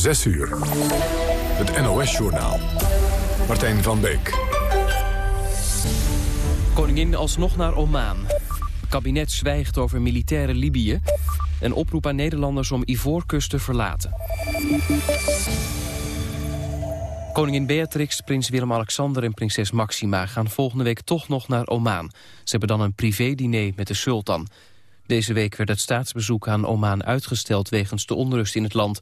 6 uur. Het NOS-journaal. Martijn van Beek. Koningin alsnog naar Oman. Kabinet zwijgt over militaire Libië. Een oproep aan Nederlanders om Ivoorkust te verlaten. Koningin Beatrix, prins Willem-Alexander en prinses Maxima... gaan volgende week toch nog naar Oman. Ze hebben dan een privé-diner met de sultan. Deze week werd het staatsbezoek aan Oman uitgesteld... wegens de onrust in het land.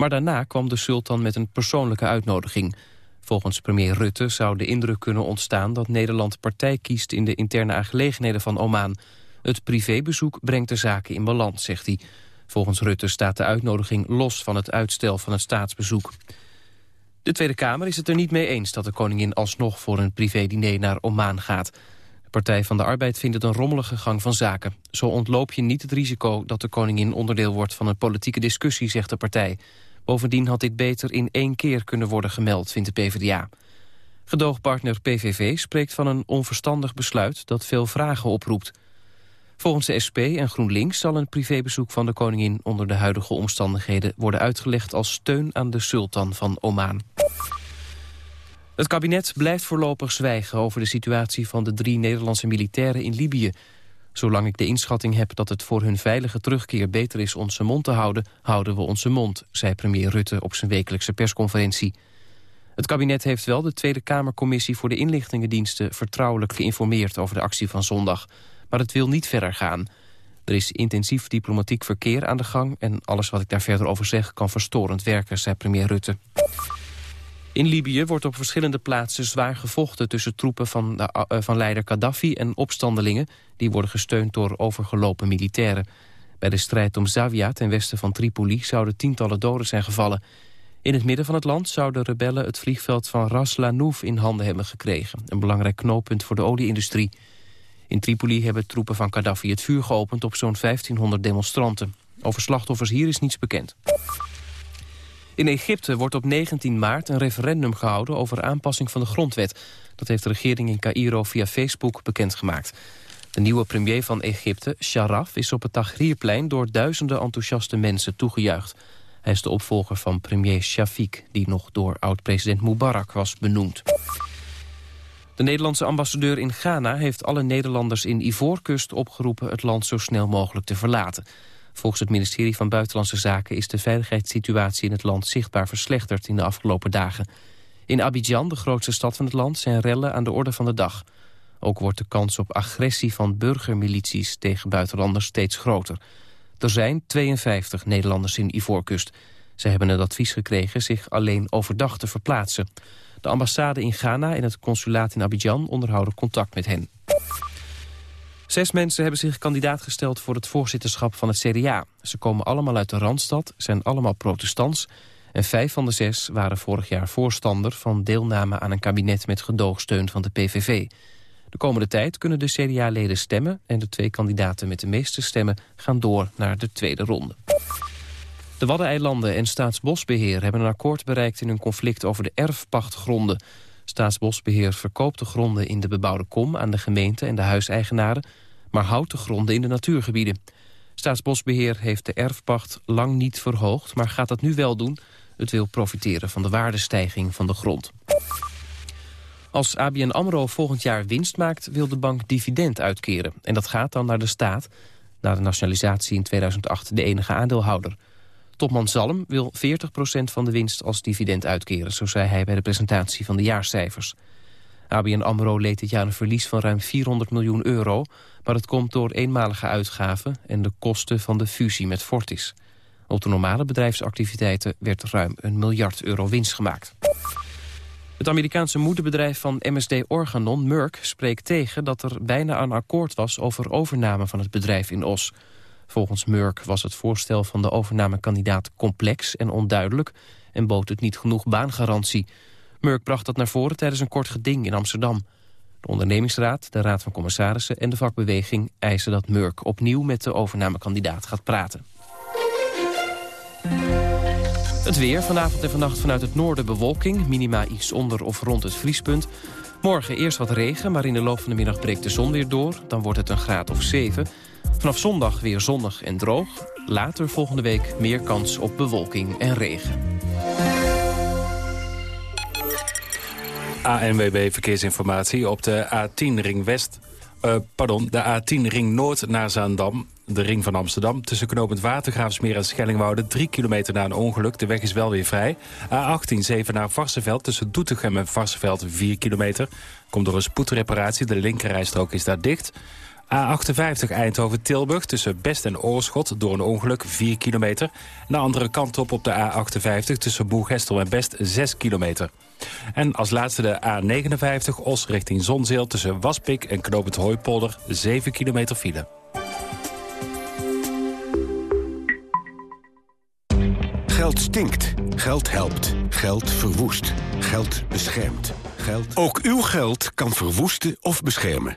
Maar daarna kwam de sultan met een persoonlijke uitnodiging. Volgens premier Rutte zou de indruk kunnen ontstaan... dat Nederland partij kiest in de interne aangelegenheden van Oman. Het privébezoek brengt de zaken in balans, zegt hij. Volgens Rutte staat de uitnodiging los van het uitstel van het staatsbezoek. De Tweede Kamer is het er niet mee eens dat de koningin alsnog voor een privé-diner naar Oman gaat. De Partij van de Arbeid vindt het een rommelige gang van zaken. Zo ontloop je niet het risico dat de koningin onderdeel wordt van een politieke discussie, zegt de partij. Bovendien had dit beter in één keer kunnen worden gemeld, vindt de PvdA. Gedoogpartner PVV spreekt van een onverstandig besluit dat veel vragen oproept. Volgens de SP en GroenLinks zal een privébezoek van de koningin onder de huidige omstandigheden worden uitgelegd als steun aan de sultan van Oman. Het kabinet blijft voorlopig zwijgen over de situatie van de drie Nederlandse militairen in Libië. Zolang ik de inschatting heb dat het voor hun veilige terugkeer beter is onze mond te houden, houden we onze mond, zei premier Rutte op zijn wekelijkse persconferentie. Het kabinet heeft wel de Tweede Kamercommissie voor de inlichtingendiensten vertrouwelijk geïnformeerd over de actie van zondag maar het wil niet verder gaan. Er is intensief diplomatiek verkeer aan de gang... en alles wat ik daar verder over zeg kan verstorend werken, zei premier Rutte. In Libië wordt op verschillende plaatsen zwaar gevochten... tussen troepen van, de, uh, van leider Gaddafi en opstandelingen... die worden gesteund door overgelopen militairen. Bij de strijd om Zawiya ten westen van Tripoli... zouden tientallen doden zijn gevallen. In het midden van het land zouden rebellen het vliegveld van Ras Lanouf in handen hebben gekregen. Een belangrijk knooppunt voor de olieindustrie. In Tripoli hebben troepen van Gaddafi het vuur geopend op zo'n 1500 demonstranten. Over slachtoffers hier is niets bekend. In Egypte wordt op 19 maart een referendum gehouden over aanpassing van de grondwet. Dat heeft de regering in Cairo via Facebook bekendgemaakt. De nieuwe premier van Egypte, Sharaf, is op het Tahrirplein door duizenden enthousiaste mensen toegejuicht. Hij is de opvolger van premier Shafiq, die nog door oud-president Mubarak was benoemd. De Nederlandse ambassadeur in Ghana heeft alle Nederlanders in Ivoorkust opgeroepen het land zo snel mogelijk te verlaten. Volgens het ministerie van Buitenlandse Zaken is de veiligheidssituatie in het land zichtbaar verslechterd in de afgelopen dagen. In Abidjan, de grootste stad van het land, zijn rellen aan de orde van de dag. Ook wordt de kans op agressie van burgermilities tegen buitenlanders steeds groter. Er zijn 52 Nederlanders in Ivoorkust. Ze hebben het advies gekregen zich alleen overdag te verplaatsen. De ambassade in Ghana en het consulaat in Abidjan onderhouden contact met hen. Zes mensen hebben zich kandidaat gesteld voor het voorzitterschap van het CDA. Ze komen allemaal uit de Randstad, zijn allemaal protestants... en vijf van de zes waren vorig jaar voorstander van deelname aan een kabinet met gedoogsteun van de PVV. De komende tijd kunnen de CDA-leden stemmen... en de twee kandidaten met de meeste stemmen gaan door naar de tweede ronde. De Waddeneilanden en Staatsbosbeheer hebben een akkoord bereikt in hun conflict over de erfpachtgronden. Staatsbosbeheer verkoopt de gronden in de bebouwde kom aan de gemeente en de huiseigenaren, maar houdt de gronden in de natuurgebieden. Staatsbosbeheer heeft de erfpacht lang niet verhoogd, maar gaat dat nu wel doen. Het wil profiteren van de waardestijging van de grond. Als ABN AMRO volgend jaar winst maakt, wil de bank dividend uitkeren. En dat gaat dan naar de staat, na de nationalisatie in 2008 de enige aandeelhouder. Topman Zalm wil 40% van de winst als dividend uitkeren... zo zei hij bij de presentatie van de jaarcijfers. ABN AMRO leed dit jaar een verlies van ruim 400 miljoen euro... maar het komt door eenmalige uitgaven en de kosten van de fusie met Fortis. Op de normale bedrijfsactiviteiten werd ruim een miljard euro winst gemaakt. Het Amerikaanse moederbedrijf van MSD Organon, Merck, spreekt tegen dat er bijna een akkoord was over overname van het bedrijf in Os. Volgens Merck was het voorstel van de overnamekandidaat complex en onduidelijk... en bood het niet genoeg baangarantie. Merck bracht dat naar voren tijdens een kort geding in Amsterdam. De ondernemingsraad, de raad van commissarissen en de vakbeweging eisen dat Merck opnieuw met de overnamekandidaat gaat praten. Het weer, vanavond en vannacht vanuit het noorden bewolking. Minima iets onder of rond het vriespunt. Morgen eerst wat regen, maar in de loop van de middag breekt de zon weer door. Dan wordt het een graad of 7. Vanaf zondag weer zonnig en droog. Later volgende week meer kans op bewolking en regen. ANWB Verkeersinformatie op de A10 Ring West... Eh, pardon, de A10 Ring Noord naar Zaandam. De Ring van Amsterdam tussen Knopend Watergraafsmeer en Schellingwoude... drie kilometer na een ongeluk, de weg is wel weer vrij. A18 7 naar Varsenveld tussen Doetinchem en Varsenveld 4 kilometer. Komt door een spoedreparatie, de linkerrijstrook is daar dicht... A58 Eindhoven-Tilburg tussen Best en Oorschot door een ongeluk 4 kilometer. de andere kant op op de A58 tussen Boegestel en Best 6 kilometer. En als laatste de A59 Os richting Zonzeel tussen Waspik en Knopend Hooipolder 7 kilometer file. Geld stinkt. Geld helpt. Geld verwoest. Geld beschermt. Geld... Ook uw geld kan verwoesten of beschermen.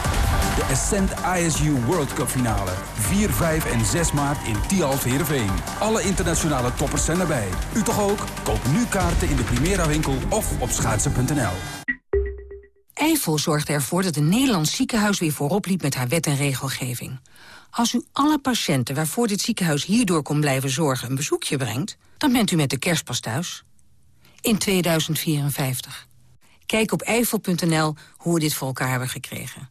De Ascent ISU World Cup finale. 4, 5 en 6 maart in Tialf Heerenveen. Alle internationale toppers zijn erbij. U toch ook? Koop nu kaarten in de Primera winkel of op schaatsen.nl. Eifel zorgde ervoor dat een Nederlands ziekenhuis weer voorop liep met haar wet en regelgeving. Als u alle patiënten waarvoor dit ziekenhuis hierdoor kon blijven zorgen een bezoekje brengt, dan bent u met de kerstpas thuis. In 2054. Kijk op eifel.nl hoe we dit voor elkaar hebben gekregen.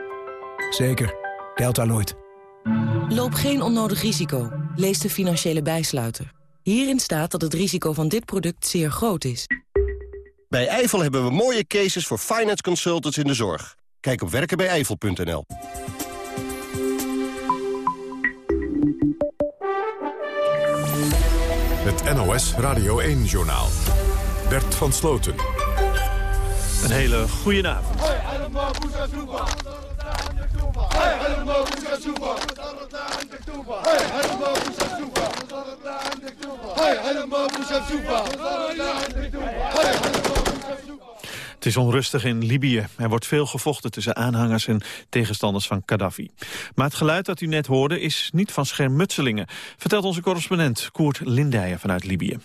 Zeker. Deltaloid. Loop geen onnodig risico. Lees de financiële bijsluiter. Hierin staat dat het risico van dit product zeer groot is. Bij Eifel hebben we mooie cases voor finance consultants in de zorg. Kijk op werkenbijeifel.nl. Het NOS Radio 1-journaal. Bert van Sloten. Een hele goede avond. Het is onrustig in Libië. Er wordt veel gevochten tussen aanhangers en tegenstanders van Gaddafi. Maar het geluid dat u net hoorde is niet van schermutselingen... vertelt onze correspondent Koert Lindijen vanuit Libië.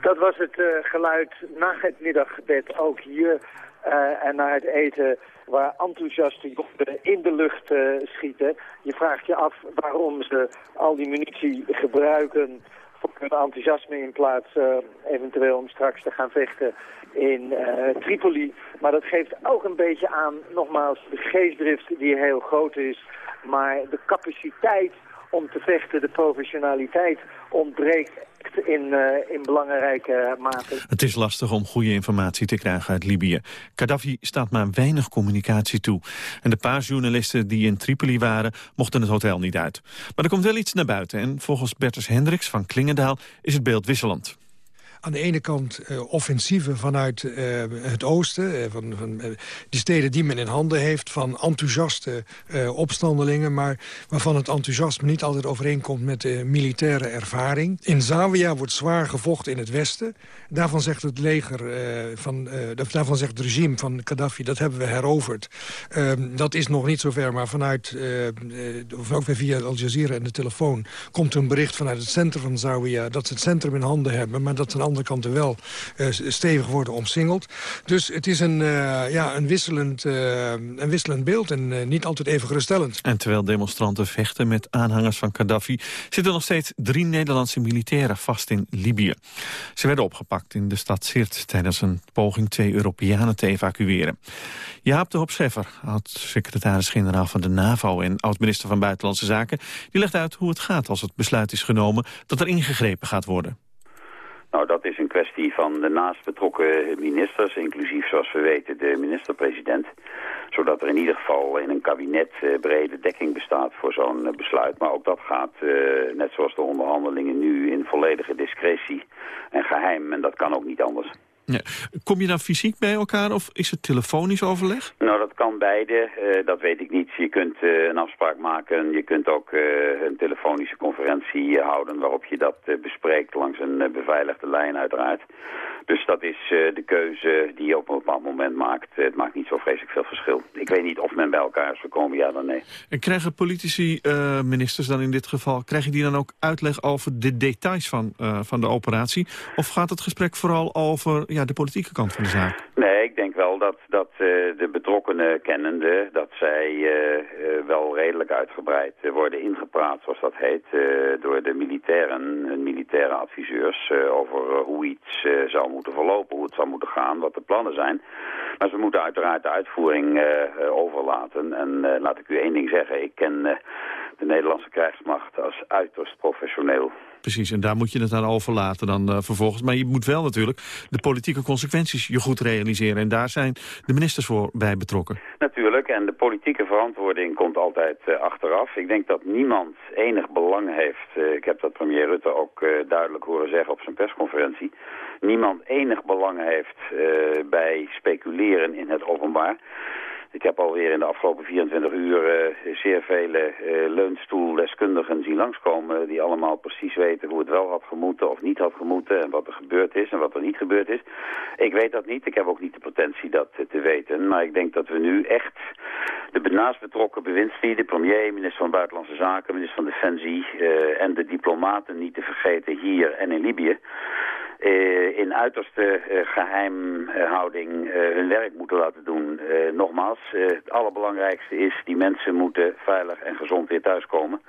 Dat was het uh, geluid na het middaggebed ook hier. Uh, en na het eten waar enthousiaste jongeren in de lucht uh, schieten. Je vraagt je af waarom ze al die munitie gebruiken voor hun enthousiasme in plaats uh, eventueel om straks te gaan vechten in uh, Tripoli. Maar dat geeft ook een beetje aan, nogmaals, de geestdrift die heel groot is. Maar de capaciteit om te vechten, de professionaliteit ontbreekt in, uh, in belangrijke mate. Het is lastig om goede informatie te krijgen uit Libië. Gaddafi staat maar weinig communicatie toe. En de paar journalisten die in Tripoli waren, mochten het hotel niet uit. Maar er komt wel iets naar buiten. En volgens Bertus Hendricks van Klingendaal is het beeld wisselend aan de ene kant uh, offensieven vanuit uh, het oosten... Uh, van, van die steden die men in handen heeft... van enthousiaste opstandelingen... maar waarvan het enthousiasme niet altijd overeenkomt met de militaire ervaring. In Zawiya wordt zwaar gevochten in het westen. Daarvan zegt het leger, van, daarvan zegt het regime van Gaddafi... dat hebben we heroverd. Ehm, dat is nog niet zover, maar vanuit... of ook weer via Al Jazeera en de telefoon... komt een bericht vanuit het centrum van Zawiya... dat ze het centrum in handen hebben, maar dat een andere kanten wel uh, stevig worden omsingeld. Dus het is een, uh, ja, een, wisselend, uh, een wisselend beeld en niet altijd even geruststellend. En terwijl demonstranten vechten met aanhangers van Gaddafi... zitten nog steeds drie Nederlandse militairen vast in Libië. Ze werden opgepakt in de stad Sirt tijdens een poging twee Europeanen te evacueren. Jaap de Hoop Scheffer, oud-secretaris-generaal van de NAVO... en oud-minister van Buitenlandse Zaken, die legt uit hoe het gaat als het besluit is genomen... dat er ingegrepen gaat worden. Nou, dat is een kwestie van de naast betrokken ministers, inclusief zoals we weten de minister-president. Zodat er in ieder geval in een kabinet uh, brede dekking bestaat voor zo'n uh, besluit. Maar ook dat gaat, uh, net zoals de onderhandelingen nu, in volledige discretie en geheim. En dat kan ook niet anders. Ja. Kom je dan fysiek bij elkaar of is het telefonisch overleg? Nou, dat kan beide. Uh, dat weet ik niet. Je kunt uh, een afspraak maken. Je kunt ook uh, een telefonische conferentie houden waarop je dat bespreekt langs een beveiligde lijn uiteraard. Dus dat is de keuze die je op een bepaald moment maakt. Het maakt niet zo vreselijk veel verschil. Ik weet niet of men bij elkaar is gekomen, ja dan nee. En krijgen politici, ministers dan in dit geval, krijgen die dan ook uitleg over de details van, van de operatie? Of gaat het gesprek vooral over ja, de politieke kant van de zaak? Nee, ik denk wel dat, dat uh, de betrokkenen kennende... dat zij wel redelijk uitgebreid worden ingepraat, zoals dat heet... door de militairen en militaire adviseurs... over hoe iets zou moeten verlopen, hoe het zou moeten gaan, wat de plannen zijn. Maar ze moeten uiteraard de uitvoering overlaten. En laat ik u één ding zeggen, ik ken de Nederlandse krijgsmacht als uiterst professioneel. Precies, en daar moet je het aan overlaten dan uh, vervolgens. Maar je moet wel natuurlijk de politieke consequenties je goed realiseren. En daar zijn de ministers voor bij betrokken. Natuurlijk, en de politieke verantwoording komt altijd uh, achteraf. Ik denk dat niemand enig belang heeft, uh, ik heb dat premier Rutte ook duidelijk horen zeggen op zijn persconferentie. Niemand enig belang heeft bij speculeren in het openbaar. Ik heb alweer in de afgelopen 24 uur uh, zeer vele uh, leunstoeldeskundigen zien langskomen... die allemaal precies weten hoe het wel had gemoeten of niet had gemoeten... en wat er gebeurd is en wat er niet gebeurd is. Ik weet dat niet. Ik heb ook niet de potentie dat te weten. Maar ik denk dat we nu echt de naast betrokken bewindslieden... premier, minister van Buitenlandse Zaken, minister van Defensie... en de diplomaten niet te vergeten hier en in Libië... Uh, in uiterste uh, geheimhouding uh, hun werk moeten laten doen. nogmaals, het allerbelangrijkste is, die mensen moeten veilig en gezond weer thuiskomen.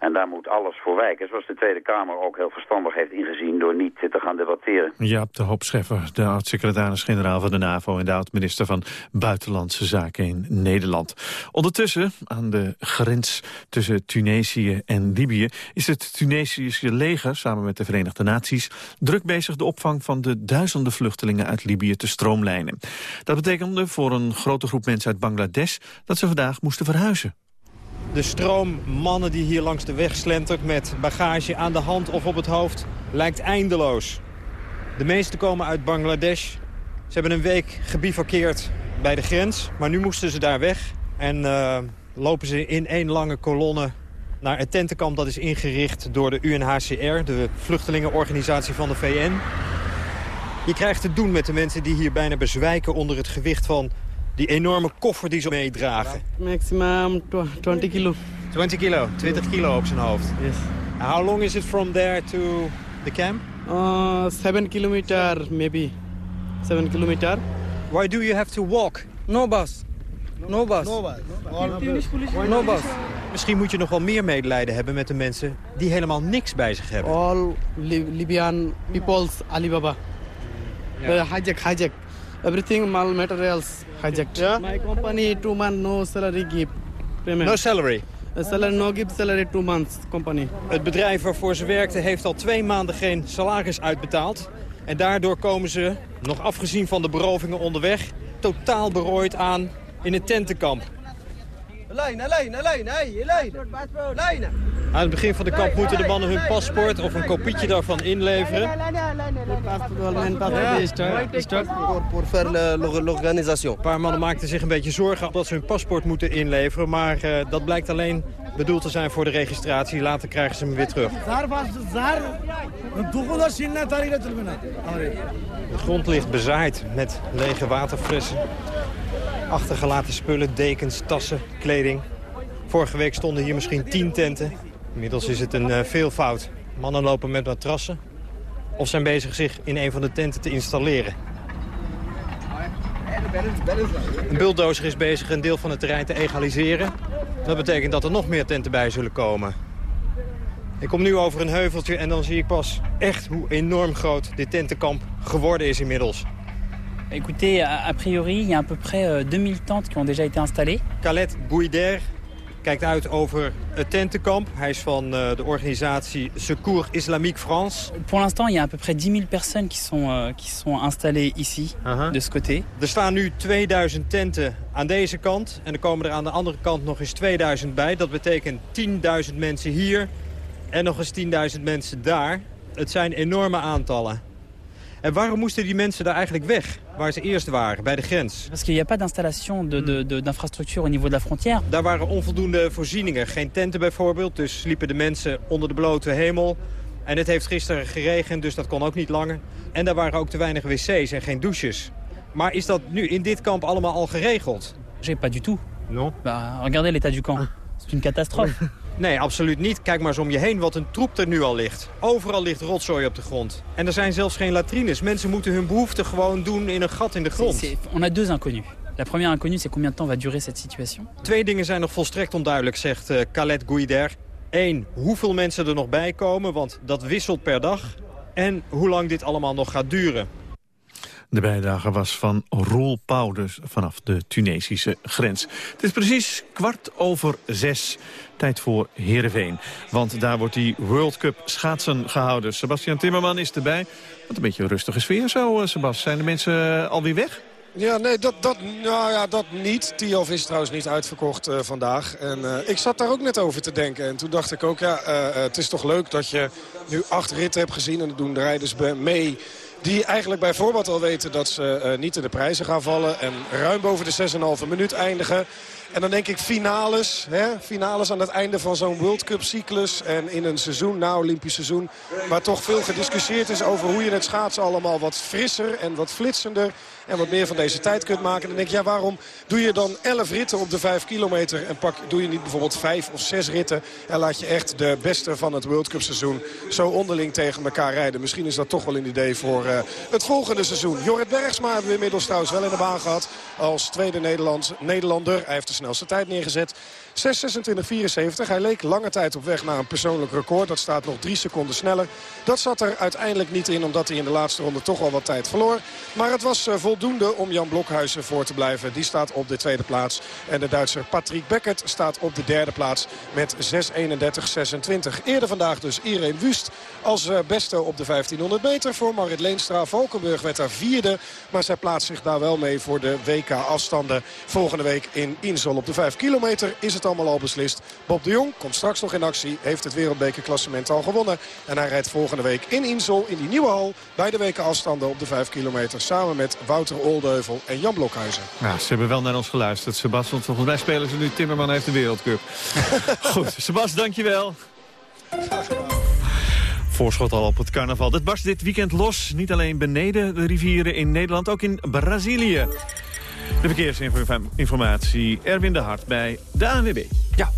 En daar moet alles voor wijken, zoals de Tweede Kamer ook heel verstandig heeft ingezien door niet te gaan debatteren. Jaap de Hoop Scheffer, de oud-secretaris-generaal van de NAVO en de oud-minister van Buitenlandse Zaken in Nederland. Ondertussen, aan de grens tussen Tunesië en Libië, is het Tunesische leger samen met de Verenigde Naties druk bezig de opvang van de duizenden vluchtelingen uit Libië te stroomlijnen. Dat betekende voor een grote groep mensen uit Bangladesh dat ze vandaag moesten verhuizen. De stroom mannen die hier langs de weg slentert met bagage aan de hand of op het hoofd lijkt eindeloos. De meeste komen uit Bangladesh. Ze hebben een week gebivakkeerd bij de grens, maar nu moesten ze daar weg. En uh, lopen ze in één lange kolonne naar het tentenkamp dat is ingericht door de UNHCR, de vluchtelingenorganisatie van de VN. Je krijgt te doen met de mensen die hier bijna bezwijken onder het gewicht van die enorme koffer die ze meedragen. Maximum 20 kilo. 20 kilo, 20 kilo op zijn hoofd. Yes. How long is it from there to the camp? Uh, 7 kilometer, maybe. 7 kilometer. Why do you have to walk? No bus. No bus. No bus. No bus. Misschien moet je nog wel meer medelijden hebben met de mensen die helemaal niks bij zich hebben. All Li Libyan people's Alibaba. Yeah. Uh, hijack, hijack. Everything, mal materials hijacked. Yeah? My company, two months, no salary give. Payment. No salary? Uh, salary, no give salary, two months, company. Het bedrijf waarvoor ze werkte heeft al twee maanden geen salaris uitbetaald. En daardoor komen ze, nog afgezien van de berovingen onderweg, totaal berooid aan in het tentenkamp. Aan het begin van de kamp moeten de mannen hun paspoort of een kopietje daarvan inleveren. Een paar mannen maakten zich een beetje zorgen dat ze hun paspoort moeten inleveren. Maar uh, dat blijkt alleen bedoeld te zijn voor de registratie. Later krijgen ze hem weer terug. De grond ligt bezaaid met lege waterflessen. Achtergelaten spullen, dekens, tassen, kleding. Vorige week stonden hier misschien tien tenten. Inmiddels is het een uh, veelvoud. Mannen lopen met matrassen of zijn bezig zich in een van de tenten te installeren. Een bulldozer is bezig een deel van het terrein te egaliseren. Dat betekent dat er nog meer tenten bij zullen komen. Ik kom nu over een heuveltje en dan zie ik pas echt hoe enorm groot dit tentenkamp geworden is inmiddels. Écoutez, a priori, il y a à peu près 2000 tentes qui ont déjà été installées. Khaled Bouider kijkt uit over het tentenkamp. Hij is van uh, de organisatie Secours Islamique France. Pour l'instant, il y a à peu près 10 000 personnes qui sont, uh, qui sont installées ici, uh -huh. de ce côté. Er staan nu 2000 tenten aan deze kant. En er komen er aan de andere kant nog eens 2000 bij. Dat betekent 10.000 mensen hier en nog eens 10.000 mensen daar. Het zijn enorme aantallen. En waarom moesten die mensen daar eigenlijk weg, waar ze eerst waren, bij de grens? Parce qu'il n'y a pas d'installation d'infrastructure au niveau de la frontière. Daar waren onvoldoende voorzieningen, geen tenten bijvoorbeeld. Dus sliepen de mensen onder de blote hemel. En het heeft gisteren geregend, dus dat kon ook niet langer. En daar waren ook te weinig wc's en geen douches. Maar is dat nu in dit kamp allemaal al geregeld? J'ai pas du tout. Non? Bah, regardez l'état du camp. C'est une catastrophe. Nee, absoluut niet. Kijk maar eens om je heen wat een troep er nu al ligt. Overal ligt rotzooi op de grond. En er zijn zelfs geen latrines. Mensen moeten hun behoeften gewoon doen in een gat in de grond. On a deux inconnus. La première inconnue, c'est combien de temps va durer cette situation? Twee dingen zijn nog volstrekt onduidelijk, zegt uh, Khaled Guider. Eén, hoeveel mensen er nog bij komen, want dat wisselt per dag. En hoe lang dit allemaal nog gaat duren. De bijdrage was van Roel dus vanaf de Tunesische grens. Het is precies kwart over zes. Tijd voor Heerenveen. Want daar wordt die World Cup schaatsen gehouden. Sebastian Timmerman is erbij. Wat een beetje een rustige sfeer zo, Sebas. Zijn de mensen alweer weg? Ja, nee, dat, dat, nou ja, dat niet. Tiof is trouwens niet uitverkocht uh, vandaag. En ik zat daar ook net over te denken. En toen dacht ik ook, ja, het is toch leuk dat je nu acht ritten hebt gezien. En dat doen de rijders mee die eigenlijk bij voorbaat al weten dat ze uh, niet in de prijzen gaan vallen. En ruim boven de 6,5 minuut eindigen. En dan denk ik finales. Hè? Finales aan het einde van zo'n World Cup cyclus. En in een seizoen, na Olympisch seizoen. Waar toch veel gediscussieerd is over hoe je het schaatsen allemaal wat frisser en wat flitsender. En wat meer van deze tijd kunt maken. Dan denk ik, ja, waarom doe je dan 11 ritten op de 5 kilometer? En pak, doe je niet bijvoorbeeld 5 of 6 ritten? En laat je echt de beste van het World Cup seizoen zo onderling tegen elkaar rijden. Misschien is dat toch wel een idee voor uh, het volgende seizoen. Jorrit Bergsma hebben we inmiddels trouwens wel in de baan gehad. Als tweede Nederlands, Nederlander. Hij heeft de snelste tijd neergezet. 6.26.74. Hij leek lange tijd op weg naar een persoonlijk record. Dat staat nog drie seconden sneller. Dat zat er uiteindelijk niet in omdat hij in de laatste ronde toch al wat tijd verloor. Maar het was uh, voldoende om Jan Blokhuizen voor te blijven. Die staat op de tweede plaats. En de Duitser Patrick Beckert staat op de derde plaats met 6.31.26. Eerder vandaag dus Irene Wust als uh, beste op de 1500 meter voor Marit Leenstra. Valkenburg werd daar vierde. Maar zij plaatst zich daar wel mee voor de WK-afstanden. Volgende week in Insel op de 5 kilometer is het allemaal al beslist. Bob de Jong komt straks nog in actie. Heeft het wereldbekerklassement al gewonnen. En hij rijdt volgende week in Insel in die nieuwe hal. Bij de weken afstanden op de 5 kilometer. Samen met Wouter Oldeuvel en Jan Blokhuizen. Ja, ze hebben wel naar ons geluisterd, Sebas. Want volgens mij spelen ze nu Timmerman heeft de wereldcup. Goed, Sebas, dankjewel. Voorschot al op het carnaval. Dat barst dit weekend los. Niet alleen beneden de rivieren in Nederland, ook in Brazilië. De verkeersinformatie, Erwin de Hart bij de ANWB. Ja,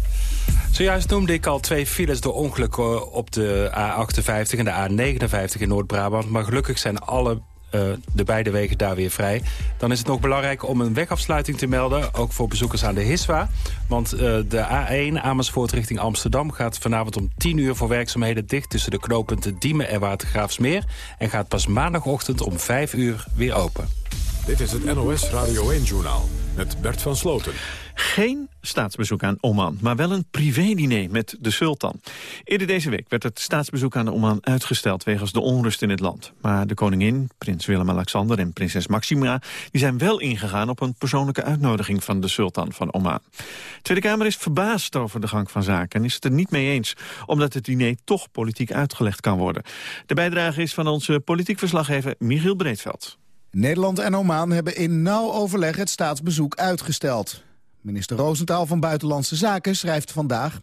Zojuist noemde ik al twee files door ongelukken op de A58 en de A59 in Noord-Brabant. Maar gelukkig zijn alle uh, de beide wegen daar weer vrij. Dan is het nog belangrijk om een wegafsluiting te melden. Ook voor bezoekers aan de HISWA. Want uh, de A1 Amersfoort richting Amsterdam gaat vanavond om 10 uur voor werkzaamheden dicht... tussen de knooppunten Diemen en Watergraafsmeer. En gaat pas maandagochtend om 5 uur weer open. Dit is het NOS Radio 1-journaal met Bert van Sloten. Geen staatsbezoek aan Oman, maar wel een privédiner met de sultan. Eerder deze week werd het staatsbezoek aan Oman uitgesteld... wegens de onrust in het land. Maar de koningin, prins Willem-Alexander en prinses Maxima... die zijn wel ingegaan op een persoonlijke uitnodiging van de sultan van Oman. De Tweede Kamer is verbaasd over de gang van zaken... en is het er niet mee eens, omdat het diner toch politiek uitgelegd kan worden. De bijdrage is van onze politiek verslaggever Michiel Breedveld. Nederland en Oman hebben in nauw overleg het staatsbezoek uitgesteld. Minister Roosentaal van Buitenlandse Zaken schrijft vandaag...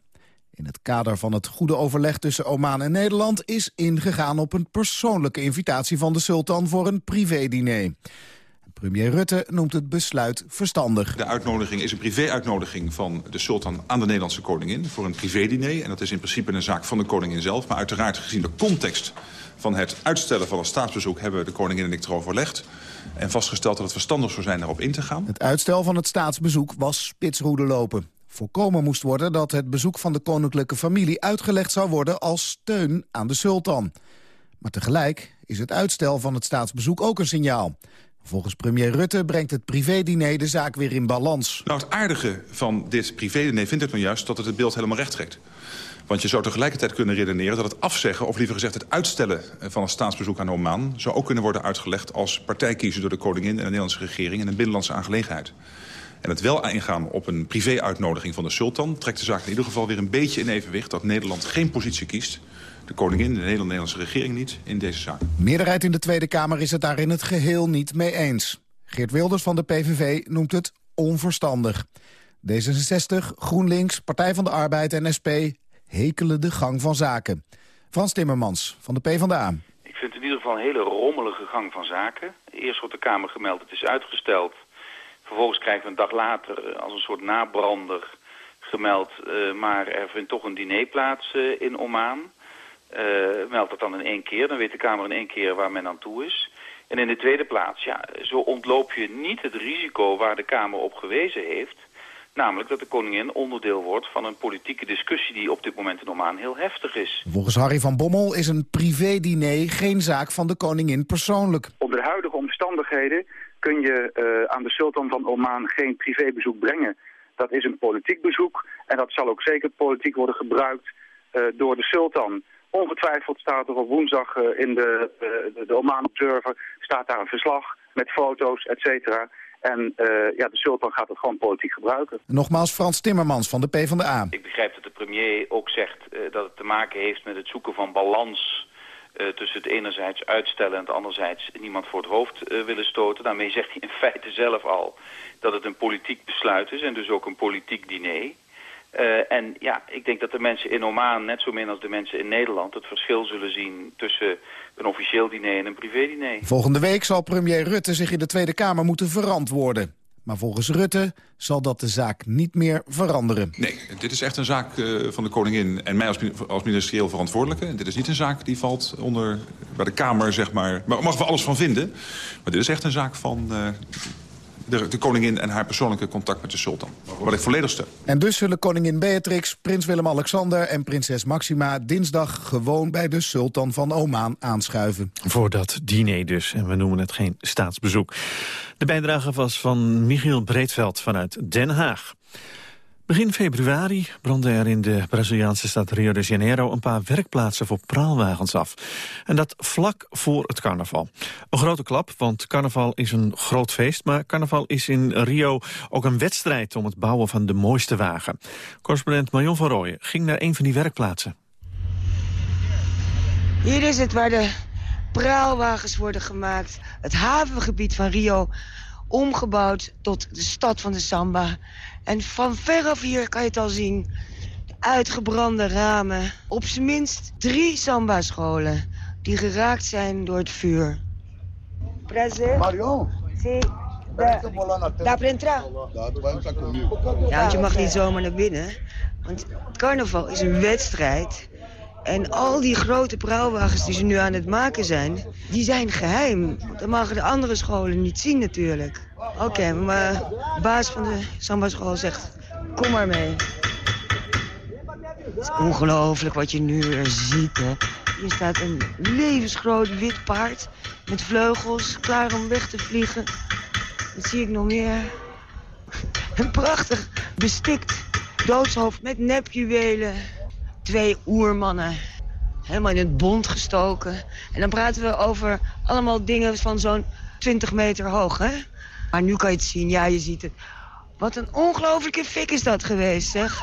in het kader van het goede overleg tussen Oman en Nederland... is ingegaan op een persoonlijke invitatie van de sultan voor een privé-diner. Premier Rutte noemt het besluit verstandig. De uitnodiging is een privé-uitnodiging van de sultan aan de Nederlandse koningin... voor een privé-diner. En dat is in principe een zaak van de koningin zelf. Maar uiteraard gezien de context van het uitstellen van het staatsbezoek... hebben de koningin en ik erover overlegd. En vastgesteld dat het verstandig zou zijn daarop in te gaan. Het uitstel van het staatsbezoek was spitsroede lopen. Voorkomen moest worden dat het bezoek van de koninklijke familie uitgelegd zou worden als steun aan de sultan. Maar tegelijk is het uitstel van het staatsbezoek ook een signaal. Volgens premier Rutte brengt het privédiner de zaak weer in balans. Nou, het aardige van dit privédiner vind ik nou juist dat het het beeld helemaal recht trekt. Want je zou tegelijkertijd kunnen redeneren dat het afzeggen... of liever gezegd het uitstellen van een staatsbezoek aan Oman... zou ook kunnen worden uitgelegd als partijkiezen door de koningin... en de Nederlandse regering in een binnenlandse aangelegenheid. En het wel ingaan op een privé-uitnodiging van de sultan... trekt de zaak in ieder geval weer een beetje in evenwicht... dat Nederland geen positie kiest de koningin, de Nederlandse regering niet, in deze zaak. Meerderheid in de Tweede Kamer is het daar in het geheel niet mee eens. Geert Wilders van de PVV noemt het onverstandig. D66, GroenLinks, Partij van de Arbeid en SP hekelen de gang van zaken. Frans Timmermans van de PvdA. Ik vind in ieder geval een hele rommelige gang van zaken. Eerst wordt de Kamer gemeld, het is uitgesteld. Vervolgens krijgen we een dag later eh, als een soort nabrander gemeld... Uh, maar er vindt toch een diner plaats uh, in Oman. Uh, meldt dat dan in één keer. Dan weet de Kamer in één keer waar men aan toe is. En in de tweede plaats, ja, zo ontloop je niet het risico waar de Kamer op gewezen heeft... Namelijk dat de koningin onderdeel wordt van een politieke discussie die op dit moment in Oman heel heftig is. Volgens Harry van Bommel is een privé-diner geen zaak van de koningin persoonlijk. Onder de huidige omstandigheden kun je uh, aan de sultan van Oman geen privébezoek brengen. Dat is een politiek bezoek en dat zal ook zeker politiek worden gebruikt uh, door de sultan. Ongetwijfeld staat er op woensdag uh, in de, de, de Oman Observer staat daar een verslag met foto's, et cetera. En uh, ja, de sultan gaat het gewoon politiek gebruiken. Nogmaals Frans Timmermans van de PvdA. Ik begrijp dat de premier ook zegt uh, dat het te maken heeft met het zoeken van balans... Uh, tussen het enerzijds uitstellen en het anderzijds niemand voor het hoofd willen stoten. Daarmee zegt hij in feite zelf al dat het een politiek besluit is en dus ook een politiek diner. Uh, en ja, ik denk dat de mensen in Oman, net zo min als de mensen in Nederland... het verschil zullen zien tussen een officieel diner en een privédiner. Volgende week zal premier Rutte zich in de Tweede Kamer moeten verantwoorden. Maar volgens Rutte zal dat de zaak niet meer veranderen. Nee, dit is echt een zaak uh, van de koningin en mij als, als ministerieel verantwoordelijke. Dit is niet een zaak die valt onder, bij de Kamer, zeg maar... maar mag we alles van vinden. Maar dit is echt een zaak van... Uh, de, de, koningin en haar persoonlijke contact met de sultan. Wat ik volledig steun. En dus zullen koningin Beatrix, prins Willem-Alexander en prinses Maxima... dinsdag gewoon bij de sultan van Oman aanschuiven. Voor dat diner dus, en we noemen het geen staatsbezoek. De bijdrage was van Michiel Breedveld vanuit Den Haag. Begin februari brandden er in de Braziliaanse stad Rio de Janeiro... een paar werkplaatsen voor praalwagens af. En dat vlak voor het carnaval. Een grote klap, want carnaval is een groot feest... maar carnaval is in Rio ook een wedstrijd om het bouwen van de mooiste wagen. Correspondent Marion van Rooyen ging naar een van die werkplaatsen. Hier is het waar de praalwagens worden gemaakt. Het havengebied van Rio omgebouwd tot de stad van de samba. En van veraf hier kan je het al zien. De uitgebrande ramen. Op zijn minst drie samba-scholen die geraakt zijn door het vuur. Prazer. Marion. Sí. Daar entrar. Ja, want je mag niet zomaar naar binnen. Want carnaval is een wedstrijd. En al die grote praalwagens die ze nu aan het maken zijn, die zijn geheim. Dat mogen de andere scholen niet zien natuurlijk. Oké, maar de baas van de samba-school zegt, kom maar mee. Het is ongelooflijk wat je nu ziet, hè. Hier staat een levensgroot wit paard met vleugels, klaar om weg te vliegen. Wat zie ik nog meer? Een prachtig bestikt doodshoofd met nepjuwelen. Twee oermannen, helemaal in het bond gestoken. En dan praten we over allemaal dingen van zo'n 20 meter hoog, hè? Maar nu kan je het zien, ja, je ziet het. Wat een ongelofelijke fik is dat geweest, zeg.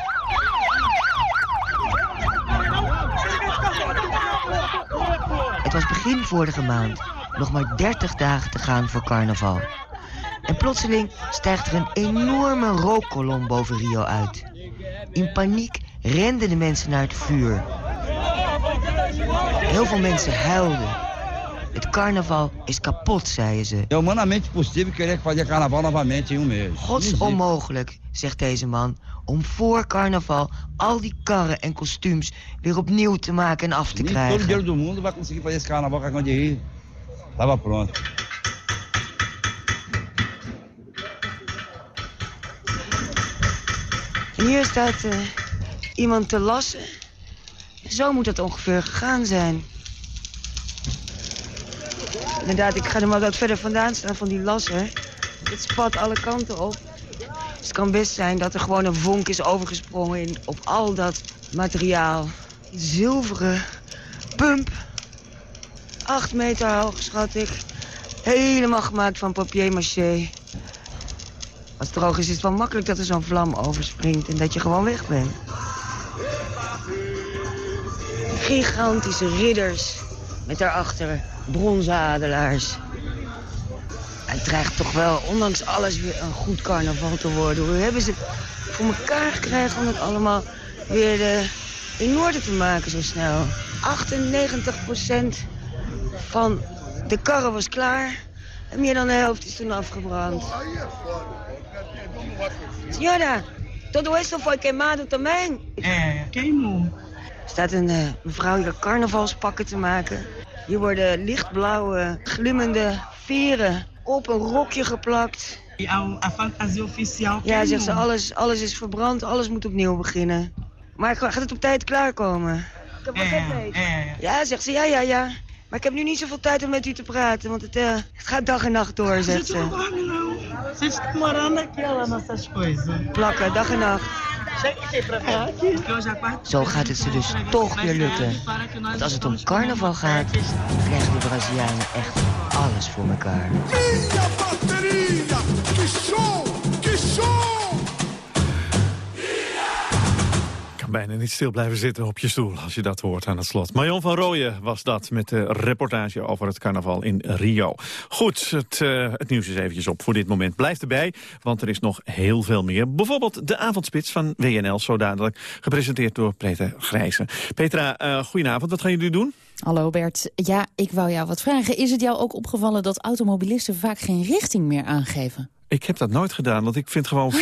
Het was begin vorige maand. Nog maar 30 dagen te gaan voor carnaval. En plotseling stijgt er een enorme rookkolom boven Rio uit. In paniek renden de mensen naar het vuur. Heel veel mensen huilden. Het carnaval is kapot, zeiden ze. É humanamente possível querer fazer carnaval novamente em um mês. Gods onmogelijk, zegt deze man, om voor carnaval al die karren en kostuums weer opnieuw te maken en af te krijgen. todo do mundo vai conseguir fazer esse carnaval com a Rio. Tava pronto. En hier staat uh, iemand te lassen. Zo moet dat ongeveer gegaan zijn. Inderdaad, ik ga er maar wat verder vandaan staan van die lasser. Het spat alle kanten op. Dus het kan best zijn dat er gewoon een vonk is overgesprongen in, op al dat materiaal. Zilveren pump. Acht meter hoog, schat ik. Helemaal gemaakt van papier-maché. Als het droog is, is het wel makkelijk dat er zo'n vlam overspringt... en dat je gewoon weg bent. Gigantische ridders met daarachter bronzen adelaars. Het dreigt toch wel, ondanks alles, weer een goed carnaval te worden. Hoe hebben ze voor elkaar gekregen om het allemaal weer de, in orde te maken zo snel? 98% van de karren was klaar. En meer dan de helft is toen afgebrand. Senhora, todo esto fue quemado también. Eh, queimou. Er staat een uh, mevrouw hier carnavalspakken te maken. Hier worden lichtblauwe, glimmende veren op een rokje geplakt. A fantasie officieel. Ja, zegt ze, alles, alles is verbrand, alles moet opnieuw beginnen. Maar gaat het op tijd klaarkomen? Ik heb Eh, wat mee. Ja, zegt ze, ja, ja, ja. Maar ik heb nu niet zoveel tijd om met u te praten, want het, eh, het gaat dag en nacht door, zegt ze. Plakken, dag en nacht. Zo gaat het ze dus toch weer lukken. Want als het om carnaval gaat, krijgen de Brazilianen echt alles voor elkaar. Bijna niet stil blijven zitten op je stoel als je dat hoort aan het slot. Marion van Rooyen was dat met de reportage over het carnaval in Rio. Goed, het, eh, het nieuws is eventjes op voor dit moment. Blijf erbij, want er is nog heel veel meer. Bijvoorbeeld de avondspits van WNL, zo dadelijk. Gepresenteerd door Peter Grijzen. Petra, eh goedenavond. Wat gaan jullie doen? Hallo Bert. Ja, ik wou jou wat vragen. Is het jou ook opgevallen dat automobilisten vaak geen richting meer aangeven? Ik heb dat nooit gedaan, want ik vind gewoon...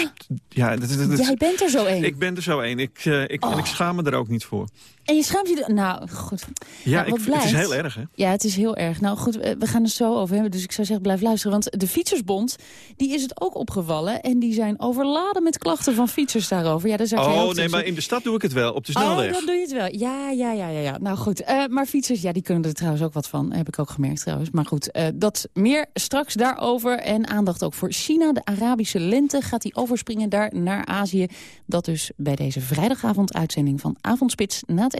Ja, dat, dat- dat- Jij bent er zo een. Ik ben er zo één. Ik, eh, ik, En ik schaam me er ook niet voor. En je schaamt je... er- Nou, goed. Ja, Nou, ik, het is heel erg, hè? Ja, het is heel erg. Nou goed, we gaan het zo over hebben. Dus ik zou zeggen, blijf luisteren. Want de Fietsersbond, die is het ook opgevallen. En die zijn overladen met klachten van fietsers daarover. Ja, daar zeg Oh, nee, maar in de stad doe ik het wel, op de snelweg. Oh, dan doe je het wel. Ja, ja, ja, ja. ja. Nou goed, Eh, maar fietsers, ja, die kunnen er trouwens ook wat van. Heb ik ook gemerkt trouwens. Maar goed, eh, dat meer straks daarover. En aandacht ook voor China. De Arabische lente gaat die overspringen daar naar Azië. Dat dus bij deze vrijdagavond uitzending van Avondspits na het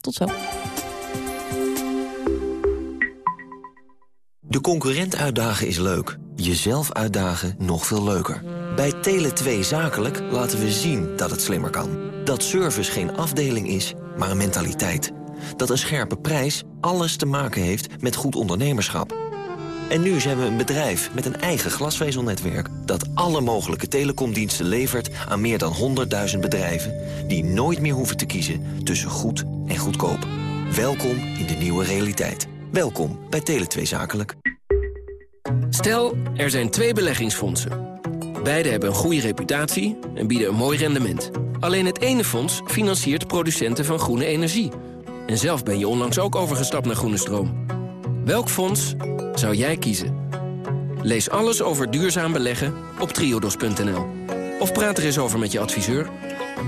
Tot zo. De concurrent uitdagen is leuk. Jezelf uitdagen nog veel leuker. Bij Tele2 Zakelijk laten we zien dat het slimmer kan. Dat service geen afdeling is, maar een mentaliteit. Dat een scherpe prijs alles te maken heeft met goed ondernemerschap. En nu zijn we een bedrijf met een eigen glasvezelnetwerk... dat alle mogelijke telecomdiensten levert aan meer dan 100.000 bedrijven... die nooit meer hoeven te kiezen tussen goed en goedkoop. Welkom in de nieuwe realiteit. Welkom bij Tele2 Zakelijk. Stel, er zijn twee beleggingsfondsen. Beide hebben een goede reputatie en bieden een mooi rendement. Alleen het ene fonds financiert producenten van groene energie. En zelf ben je onlangs ook overgestapt naar groene stroom. Welk fonds zou jij kiezen? Lees alles over duurzaam beleggen op triodos.nl. Of praat er eens over met je adviseur.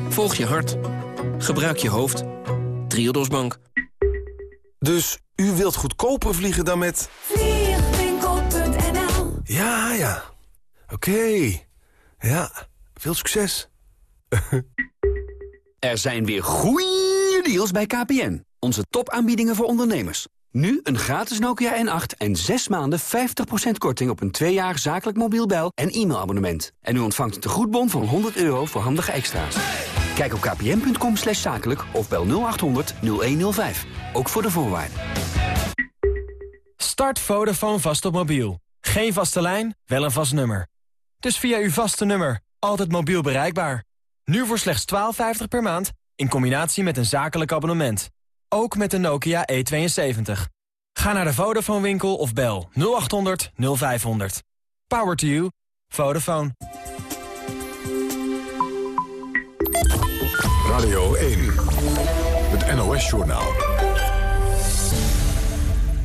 Volg je hart. Gebruik je hoofd. Triodos Bank. Dus u wilt goedkoper vliegen dan met... Vliegwinkel.nl Ja, ja. Oké. Ja, veel succes. Er zijn weer goeie deals bij KPN. Onze topaanbiedingen voor ondernemers. Nu een gratis Nokia N8 en 6 maanden 50% korting op een 2 jaar zakelijk mobiel bel- en e-mailabonnement. En u ontvangt een tegoedbon van 100 euro voor handige extra's. Kijk op kpn.com slash zakelijk of bel 0800 0105. Ook voor de voorwaarden. Start Vodafone vast op mobiel. Geen vaste lijn, wel een vast nummer. Dus via uw vaste nummer, altijd mobiel bereikbaar. Nu voor slechts 12,50 per maand, in combinatie met een zakelijk abonnement. Ook met de Nokia E72. Ga naar de Vodafone winkel of bel 0800 0500. Power to you. Vodafone. Radio 1. Het NOS-journaal.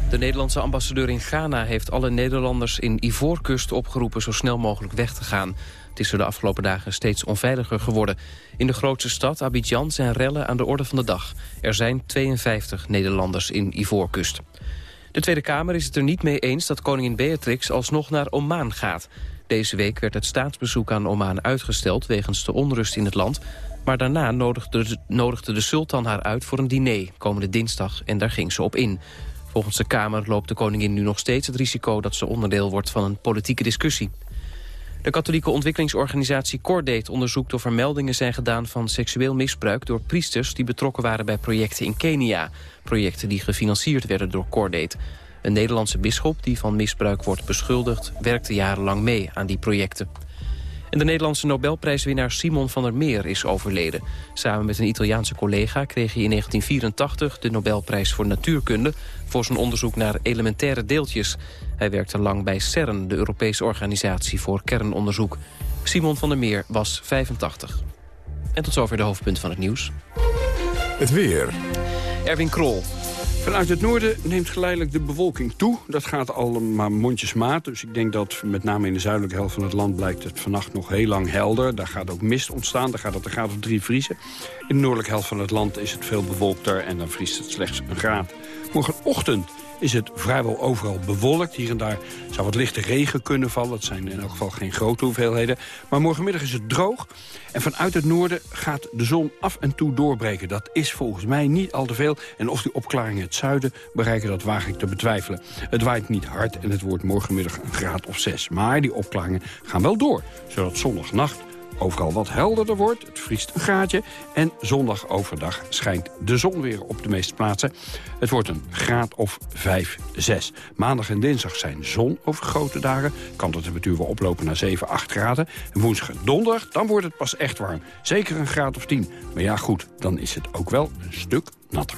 De Nederlandse ambassadeur in Ghana heeft alle Nederlanders in Ivoorkust opgeroepen zo snel mogelijk weg te gaan. Het is er de afgelopen dagen steeds onveiliger geworden. In de grootste stad, Abidjan, zijn rellen aan de orde van de dag. Er zijn 52 Nederlanders in Ivoorkust. De Tweede Kamer is het er niet mee eens dat koningin Beatrix alsnog naar Oman gaat. Deze week werd het staatsbezoek aan Oman uitgesteld wegens de onrust in het land. Maar daarna nodigde de, nodigde de sultan haar uit voor een diner komende dinsdag en daar ging ze op in. Volgens de Kamer loopt de koningin nu nog steeds het risico dat ze onderdeel wordt van een politieke discussie. De katholieke ontwikkelingsorganisatie Cordate onderzoekt of er meldingen zijn gedaan van seksueel misbruik door priesters die betrokken waren bij projecten in Kenia. Projecten die gefinancierd werden door Cordate. Een Nederlandse bisschop die van misbruik wordt beschuldigd werkte jarenlang mee aan die projecten. En de Nederlandse Nobelprijswinnaar Simon van der Meer is overleden. Samen met een Italiaanse collega kreeg hij in 1984 de Nobelprijs voor natuurkunde... voor zijn onderzoek naar elementaire deeltjes. Hij werkte lang bij CERN, de Europese organisatie voor kernonderzoek. Simon van der Meer was 85. En tot zover de hoofdpunten van het nieuws. Het weer. Erwin Krol. Vanuit het noorden neemt geleidelijk de bewolking toe. Dat gaat allemaal mondjesmaat. Dus ik denk dat met name in de zuidelijke helft van het land... blijkt het vannacht nog heel lang helder. Daar gaat ook mist ontstaan. Daar gaat het een graad of drie vriezen. In de noordelijke helft van het land is het veel bewolkter... en dan vriest het slechts een graad. Morgenochtend is het vrijwel overal bewolkt. Hier en daar zou wat lichte regen kunnen vallen. Het zijn in elk geval geen grote hoeveelheden. Maar morgenmiddag is het droog. En vanuit het noorden gaat de zon af en toe doorbreken. Dat is volgens mij niet al te veel. En of die opklaringen het zuiden bereiken, dat waag ik te betwijfelen. Het waait niet hard en het wordt morgenmiddag een graad of zes. Maar die opklaringen gaan wel door. Zodat zondagnacht overal wat helderder wordt. Het vriest een graadje. En zondag overdag schijnt de zon weer op de meeste plaatsen. Het wordt een graad of 5, 6. Maandag en dinsdag zijn zon over grote dagen. Kan de temperatuur wel oplopen naar 7, 8 graden. En woensdag en donderdag, dan wordt het pas echt warm. Zeker een graad of 10. Maar ja goed, dan is het ook wel een stuk natter.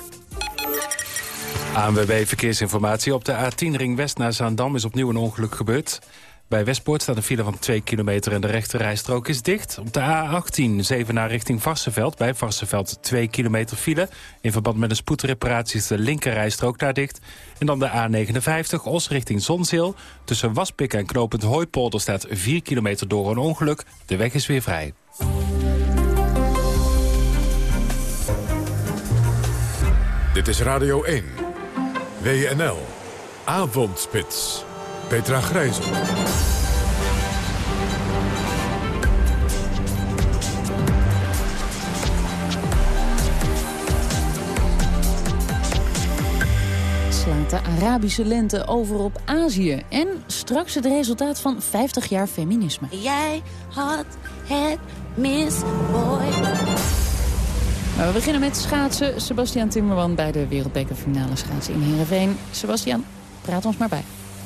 ANWB Verkeersinformatie. Op de A10 Ring West naar Zaandam is opnieuw een ongeluk gebeurd. Bij Westpoort staat een file van 2 kilometer en de rechterrijstrook is dicht. Op de A18 Zevenaar richting Varsenveld. Bij Varsenveld 2 kilometer file. In verband met een spoedreparatie is de linkerrijstrook daar dicht. En dan de A59 Os richting Zonzeel. Tussen Waspik en Knopend Hooipolder staat 4 kilometer door een ongeluk. De weg is weer vrij. Dit is Radio 1. WNL. Avondspits. Petra Grijzen. slaat de Arabische lente over op Azië. En straks het resultaat van 50 jaar feminisme. Jij had het mis, boy. We beginnen met schaatsen. Sebastian Timmerman bij de wereldbekerfinale schaatsen in Heerenveen. Sebastian, praat ons maar bij.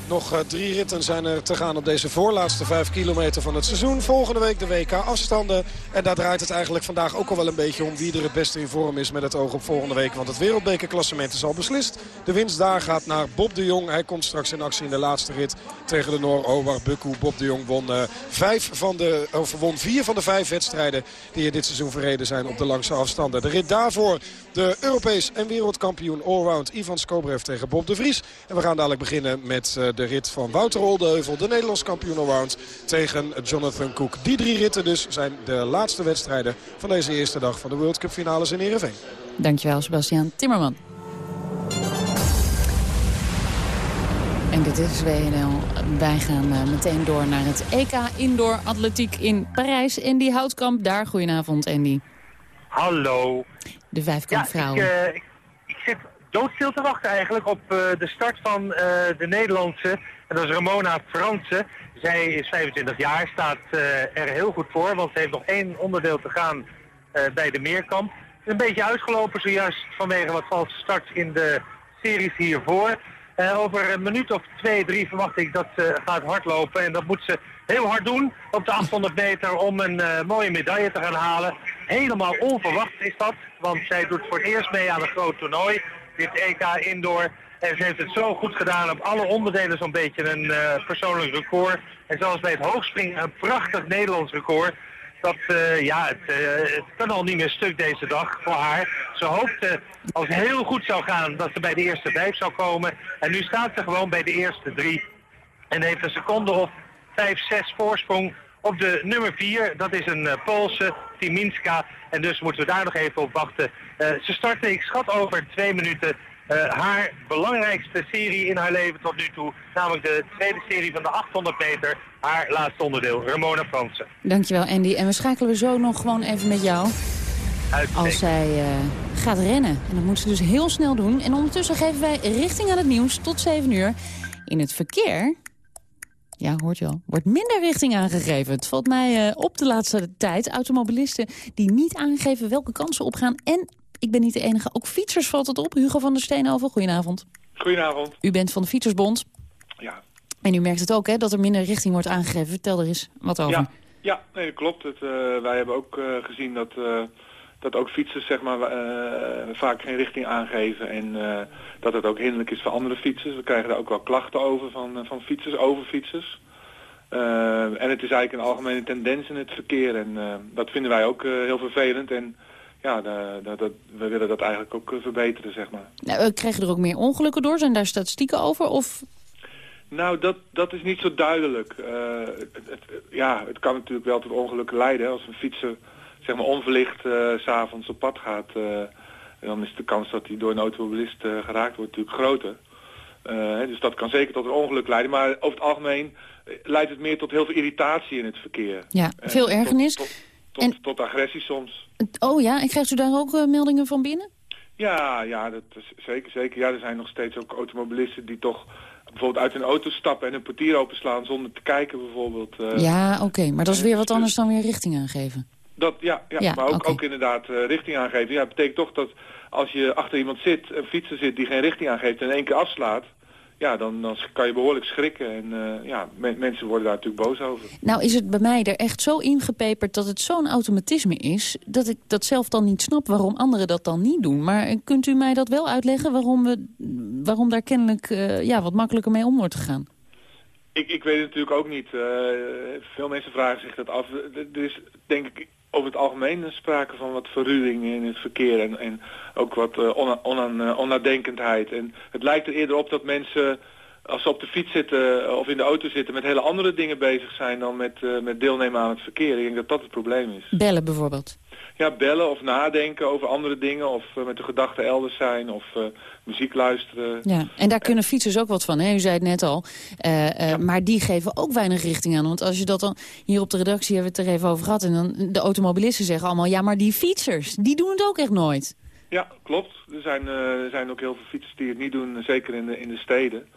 Nog uh, drie ritten zijn er te gaan op deze voorlaatste vijf kilometer van het seizoen. Volgende week de WK afstanden. En daar draait het eigenlijk vandaag ook al wel een beetje om wie er het beste in vorm is met het oog op volgende week. Want het wereldbekerklassement is al beslist. De winst daar gaat naar Bob de Jong. Hij komt straks in actie in de laatste rit tegen de Noor Obar Bukku. Bob de Jong won, uh, vijf van de, of won vier van de vijf wedstrijden die er dit seizoen verreden zijn op de langste afstanden. De rit daarvoor de Europees en wereldkampioen allround Ivan Skobrev tegen Bob de Vries. En we gaan dadelijk beginnen met uh, de rit van Wouter Oldeheuvel, de Nederlands kampioen allround, tegen Jonathan Cook. Die drie ritten dus zijn de laatste wedstrijden van deze eerste dag van de World Cup finales in Ereveen. Dankjewel, Sebastian Timmerman. En dit is WNL. Wij gaan uh, meteen door naar het EK Indoor Atletiek in Parijs. Andy Houtkamp, daar. Goedenavond, Andy. Hallo. De vijfkamp vrouwen. Ja, ik, uh, ik, zit doodstil te wachten eigenlijk op uh, de start van uh, de Nederlandse. En dat is Ramona Fransen. Zij is 25 jaar, staat uh, er heel goed voor, want ze heeft nog één onderdeel te gaan bij de meerkamp. Is een beetje uitgelopen zojuist vanwege wat valse starts in de series hiervoor. over een minuut of twee, drie verwacht ik dat ze gaat hardlopen. En dat moet ze heel hard doen op de 800 meter om een mooie medaille te gaan halen. Helemaal onverwacht is dat, want zij doet voor het eerst mee aan een groot toernooi dit EK Indoor. En ze heeft het zo goed gedaan op alle onderdelen zo'n beetje een uh, persoonlijk record. En zoals bij het hoogspringen een prachtig Nederlands record. Dat, uh, ja, het, uh, het, kan al niet meer stuk deze dag voor haar. Ze hoopte, als het heel goed zou gaan, dat ze bij de eerste vijf zou komen. En nu staat ze gewoon bij de eerste drie. En heeft een seconde of vijf, zes voorsprong op de nummer vier. Dat is een Poolse, Timinska. En dus moeten we daar nog even op wachten. Eh, ze starten, ik schat over twee minuten, eh, haar belangrijkste serie in haar leven tot nu toe. Namelijk de tweede serie van de 800 meter, haar laatste onderdeel, Ramona Fransen. Dankjewel Andy. En we schakelen we zo nog gewoon even met jou. Als zij eh, gaat rennen. En dat moet ze dus heel snel doen. En ondertussen geven wij richting aan het nieuws tot 7 uur. In het verkeer ja, hoort je al, wordt minder richting aangegeven. Het valt mij uh, op de laatste tijd. Automobilisten die niet aangeven welke kansen opgaan. En, ik ben niet de enige, ook fietsers valt het op. Hugo van der Steenhoven, goedenavond. Goedenavond. U bent van de Fietsersbond. Ja. En u merkt het ook, hè, dat er minder richting wordt aangegeven. Vertel er eens wat over. Ja, ja nee, dat klopt. Het, uh, wij hebben ook uh, gezien dat dat ook fietsers zeg maar, vaak geen richting aangeven en dat het ook hinderlijk is voor andere fietsers. We krijgen daar ook wel klachten over van, uh, van fietsers, over fietsers. en het is eigenlijk een algemene tendens in het verkeer en dat vinden wij ook heel vervelend. En ja, dat, dat, we willen dat eigenlijk ook verbeteren, zeg maar. Nou, krijgen er ook meer ongelukken door? Zijn daar statistieken over? Of... Nou, dat, dat is niet zo duidelijk. Het, het, ja, het kan natuurlijk wel tot ongelukken leiden als een fietser zeg maar onverlicht uh, s'avonds op pad gaat, dan is de kans dat hij door een automobilist uh, geraakt wordt natuurlijk groter. dus dat kan zeker tot een ongeluk leiden. Maar over het algemeen leidt het meer tot heel veel irritatie in het verkeer. Ja, veel ergernis. Tot, tot, tot, tot, agressie soms. Oh ja, en krijgt u daar ook meldingen van binnen? Ja, ja dat is zeker, zeker. Ja, er zijn nog steeds ook automobilisten die toch bijvoorbeeld uit hun auto stappen en een portier openslaan zonder te kijken bijvoorbeeld. ja, oké. Maar dat is weer wat anders dan weer richting aangeven. Dat, ja, ja, ja maar ook, okay. ook inderdaad uh, richting aangeven. Ja, dat betekent toch dat als je achter iemand zit, een fietser zit die geen richting aangeeft en in één keer afslaat, ja, dan, dan kan je behoorlijk schrikken. En uh, ja, me mensen worden daar natuurlijk boos over. Nou is het bij mij er echt zo ingepeperd dat het zo'n automatisme is... dat ik dat zelf dan niet snap waarom anderen dat dan niet doen. Maar kunt u mij dat wel uitleggen waarom, we, waarom daar kennelijk uh, ja, wat makkelijker mee om wordt gegaan? Ik, ik weet het natuurlijk ook niet. Uh, veel mensen vragen zich dat af. Er is denk ik over het algemeen sprake van wat verruwing in het verkeer en, en ook wat uh, ona, ona, onnadenkendheid. En het lijkt er eerder op dat mensen als ze op de fiets zitten of in de auto zitten met hele andere dingen bezig zijn dan met, met deelnemen aan het verkeer. Ik denk dat dat het probleem is. Bellen bijvoorbeeld? Ja, bellen of nadenken over andere dingen of uh, met de gedachten elders zijn of uh, muziek luisteren. Ja, en daar kunnen fietsers ook wat van, hè? u zei het net al. Uh, ja. Maar die geven ook weinig richting aan. Want als je dat dan, hier op de redactie hebben we het er even over gehad... en dan de automobilisten zeggen allemaal, ja, maar die fietsers, die doen het ook echt nooit. Ja, klopt. Er zijn, er zijn ook heel veel fietsers die het niet doen, zeker in de, in de steden.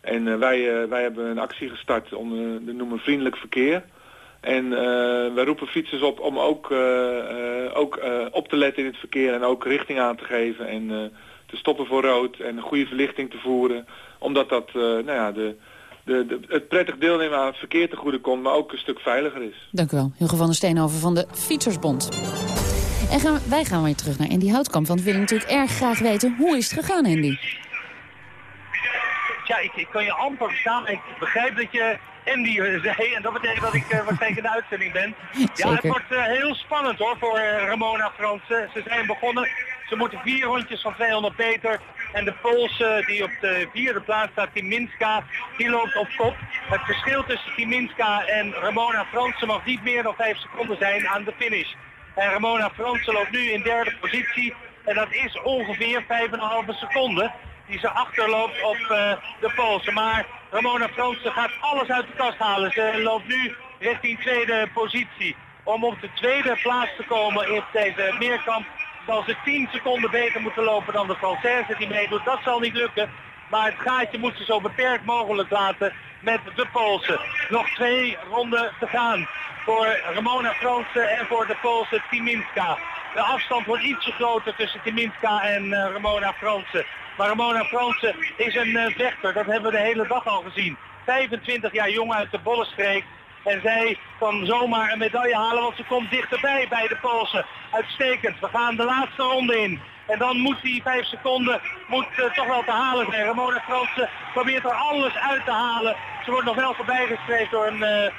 En wij, wij hebben een actie gestart onder de noemen vriendelijk verkeer... En uh, wij roepen fietsers op om ook, uh, uh, ook op te letten in het verkeer en ook richting aan te geven en te stoppen voor rood en een goede verlichting te voeren. Omdat dat nou ja, de, de, de, het prettig deelnemen aan het verkeer te goede komt, maar ook een stuk veiliger is. Dank u wel. Hugo van der Steenhoven van de Fietsersbond. En gaan, wij gaan weer terug naar Andy Houtkamp, want we willen natuurlijk erg graag weten hoe is het gegaan, Andy? Ja, ik, ik kan je amper verstaan. Ik begrijp dat je Andy zei. En dat betekent dat ik uh, waarschijnlijk in de uitzending ben. Ja, het wordt uh, heel spannend hoor voor Ramona Fransen. Ze zijn begonnen. Ze moeten vier rondjes van 200 meter. En de Poolse die op de vierde plaats staat, Timinska, die loopt op kop. Het verschil tussen Timinska en Ramona Fransen mag niet meer dan 5 seconden zijn aan de finish. En Ramona Fransen loopt nu in derde positie. En dat is ongeveer 5,5 seconden die ze achterloopt op uh, de Poolse. Maar Ramona Fransen gaat alles uit de kast halen. Ze loopt nu richting tweede positie. Om op de tweede plaats te komen in deze meerkamp zal ze 10 seconden beter moeten lopen dan de Française die meedoet. Dat zal niet lukken. Maar het gaatje moet ze zo beperkt mogelijk laten met de Poolse. Nog twee ronden te gaan voor Ramona Fransen en voor de Poolse Timinska. De afstand wordt ietsje groter tussen Timinska en uh, Ramona Fransen. Maar Ramona Fransen is een uh, vechter, dat hebben we de hele dag al gezien. 25 jaar jong uit de Bollenstreek. En zij kan zomaar een medaille halen, want ze komt dichterbij bij de Poolse. Uitstekend. We gaan de laatste ronde in. En dan moet die 5 seconden moet, uh, toch wel te halen zijn. Ramona Fransen probeert er alles uit te halen. Ze wordt nog wel voorbijgestreefd door een... Uh,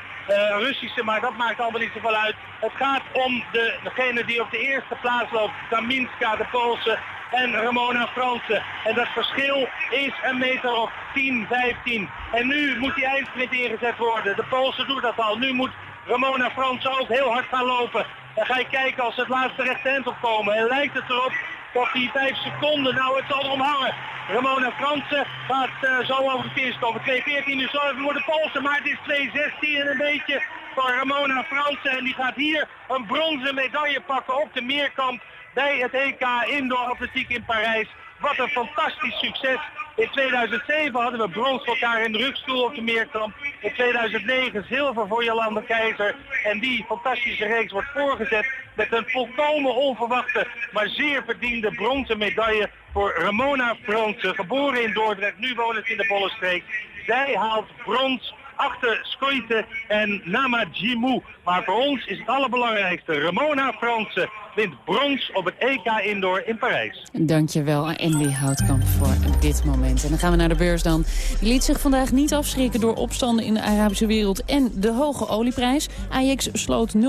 Russische, maar dat maakt allemaal niet zoveel uit. Het gaat om de, degene die op de eerste plaats loopt, Kaminska, de Poolse, en Ramona Fransen. En dat verschil is een meter of 10, 15. En nu moet die eindsprint ingezet worden. De Poolse doet dat al. Nu moet Ramona Fransen ook heel hard gaan lopen. Dan ga je kijken als ze het laatste rechte eind opkomen. En lijkt het erop dat die 5 seconden, nou het zal erom hangen. Ramona Fransen gaat uh, zo over de finish komen. 2.14 is zo even voor de Polsen, maar het is 2.16 en een beetje van Ramona Fransen. En die gaat hier een bronzen medaille pakken op de meerkamp bij het EK Indoor Atletiek in Parijs. Wat een fantastisch succes. In 2007 hadden we brons voor elkaar in de rugstoel op de meerkamp. In 2009 zilver voor Jolanda Keizer. En die fantastische reeks wordt voorgezet met een volkomen onverwachte, maar zeer verdiende bronzen medaille voor Ramona Fransen. Geboren in Dordrecht, nu woont in de Bollestreek. Zij haalt brons achter Skoite en Nama Jimou. Maar voor ons is het allerbelangrijkste. Ramona Fransen wint brons op het EK Indoor in Parijs. Dankjewel Andy Houtkamp voor dit moment. En dan gaan we naar de beurs dan. Die liet zich vandaag niet afschrikken door opstanden in de Arabische wereld en de hoge olieprijs. AX sloot 0,1%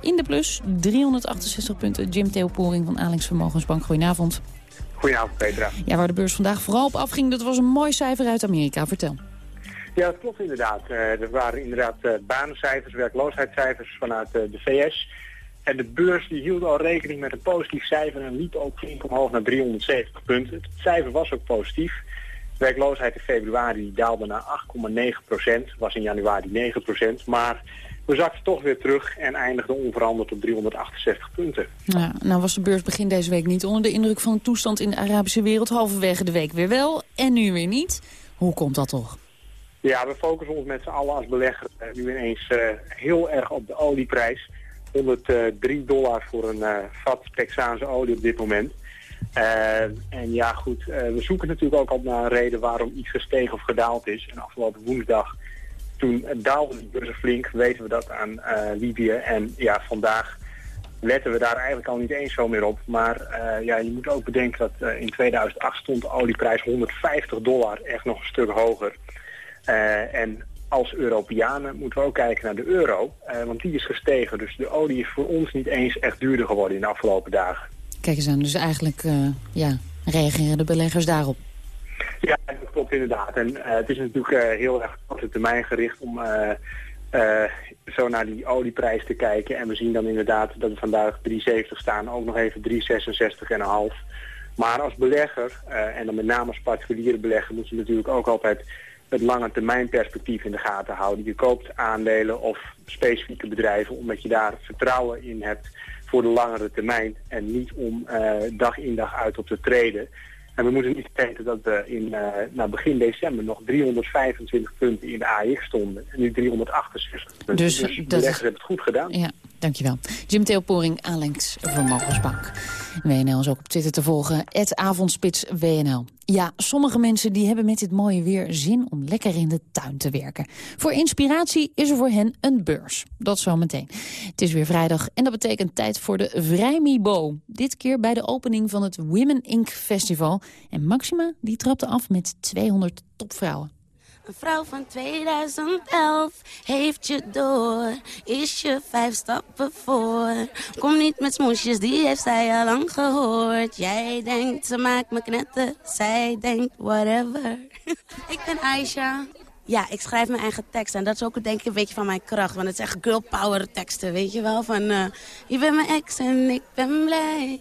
in de plus, 368 punten. Jim Theo Poring van Alings Vermogensbank, goedenavond. Goedenavond Petra. Ja, waar de beurs vandaag vooral op afging, dat was een mooi cijfer uit Amerika. Vertel. Ja, dat klopt inderdaad. Er waren inderdaad uh, banencijfers, werkloosheidscijfers vanuit uh, de VS. En de beurs die hield al rekening met een positief cijfer en liep ook flink omhoog naar 370 punten. Het cijfer was ook positief. Werkloosheid in februari daalde naar 8,9 procent, was in januari 9 procent. Maar we zakten toch weer terug en eindigden onveranderd op 368 punten. Ja, nou was de beurs begin deze week niet onder de indruk van de toestand in de Arabische wereld. Halverwege de week weer wel en nu weer niet. Hoe komt dat toch? Ja, we focussen ons met z'n allen als belegger nu ineens uh, heel erg op de olieprijs. 103 dollar voor een uh, vat Texaanse olie op dit moment. En ja goed, we zoeken natuurlijk ook al naar een reden waarom iets gestegen of gedaald is. En afgelopen woensdag, toen daalde de beurs flink, weten we dat aan Libië. En ja, vandaag letten we daar eigenlijk al niet eens zo meer op. Maar ja, je moet ook bedenken dat in 2008 stond de olieprijs 150 dollar, echt nog een stuk hoger. Uh, en als Europeanen moeten we ook kijken naar de euro, uh, want die is gestegen. Dus de olie is voor ons niet eens echt duurder geworden in de afgelopen dagen. Kijk eens aan, dus eigenlijk uh, ja, reageren de beleggers daarop? Ja, dat klopt inderdaad. En het is natuurlijk heel erg op de termijn gericht om zo naar die olieprijs te kijken. En we zien dan inderdaad dat we vandaag 3,70 staan, ook nog even 3,66,5. Maar als belegger, en dan met name als particuliere belegger, moet je natuurlijk ook altijd het lange termijn perspectief in de gaten houden. Je koopt aandelen of specifieke bedrijven omdat je daar vertrouwen in hebt voor de langere termijn en niet om uh, dag in dag uit op te treden. En we moeten niet vergeten dat we in uh, nou, begin december nog 325 punten in de AX stonden. En nu 368 punten. Dus, dus de beleggers hebben het goed gedaan. Ja, dankjewel. Jim Theoporing, Alenks Vermogensbank. WNL is ook op Twitter te volgen, het avondspits WNL. Ja, sommige mensen die hebben met dit mooie weer zin om lekker in de tuin te werken. Voor inspiratie is er voor hen een beurs. Dat zometeen. Het is weer vrijdag en dat betekent tijd voor de Vrijmibo. Dit keer bij de opening van het Women Inc. Festival. En Maxima die trapte af met 200 topvrouwen. Een vrouw van 2011 heeft je door, is je vijf stappen voor. Kom niet met smoesjes, die heeft zij al lang gehoord. Jij denkt, ze maakt me knetten, zij denkt, whatever. ik ben Aisha. Ja, ik schrijf mijn eigen tekst en dat is ook denk ik een beetje van mijn kracht. Want het zijn girl power teksten, weet je wel. Van, uh, je bent mijn ex en ik ben blij.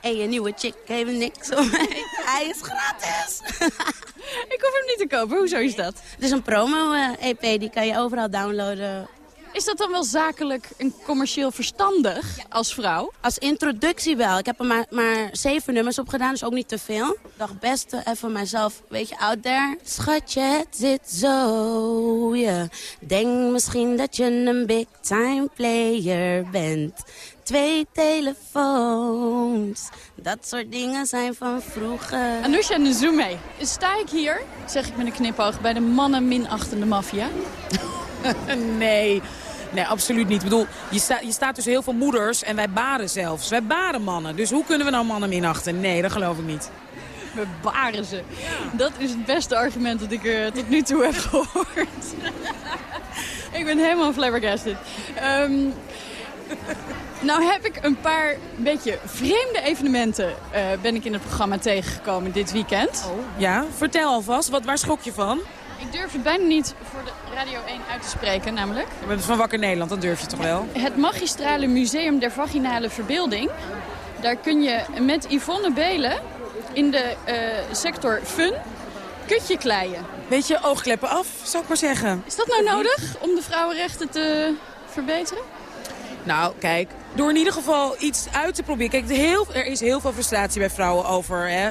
En je nieuwe chick heeft niks om mij. Hij is gratis. ik hoef hem niet te kopen. Hoezo is dat? Het is een promo-EP. die kan je overal downloaden. Is dat dan wel zakelijk en commercieel verstandig als vrouw? Als introductie wel. Ik heb er maar, maar zeven nummers op gedaan, dus ook niet te veel. Ik dacht best even mijzelf, weet je, out there. Schatje, het zit zo, je Denk misschien dat je een big time player bent. Twee telefoons, dat soort dingen zijn van vroeger. Anousha Nzume, sta ik hier, zeg ik met een knipoog, bij de mannen minachtende maffia? nee, Nee, absoluut niet. Ik bedoel, je, sta, je staat dus heel veel moeders en wij baren zelfs. Wij baren mannen. Dus hoe kunnen we nou mannen minachten? Nee, dat geloof ik niet. We baren ze. Dat is het beste argument dat ik er tot nu toe heb gehoord. ik ben helemaal flabbergasted. Um, nou heb ik een paar beetje vreemde evenementen uh, ben ik in het programma tegengekomen dit weekend. Oh. Ja, vertel alvast. Wat, waar schrok je van? Ik durf het bijna niet voor de Radio 1 uit te spreken, namelijk. Je bent van Wakker Nederland, dan durf je toch wel? Het Magistrale Museum der Vaginale Verbeelding. Daar kun je met Yvonne Belen in de uh, sector fun kutje kleien. Beetje oogkleppen af, zou ik maar zeggen. Is dat nou nodig om de vrouwenrechten te verbeteren? Nou, kijk, door in ieder geval iets uit te proberen. Kijk, heel, er is heel veel frustratie bij vrouwen over hè,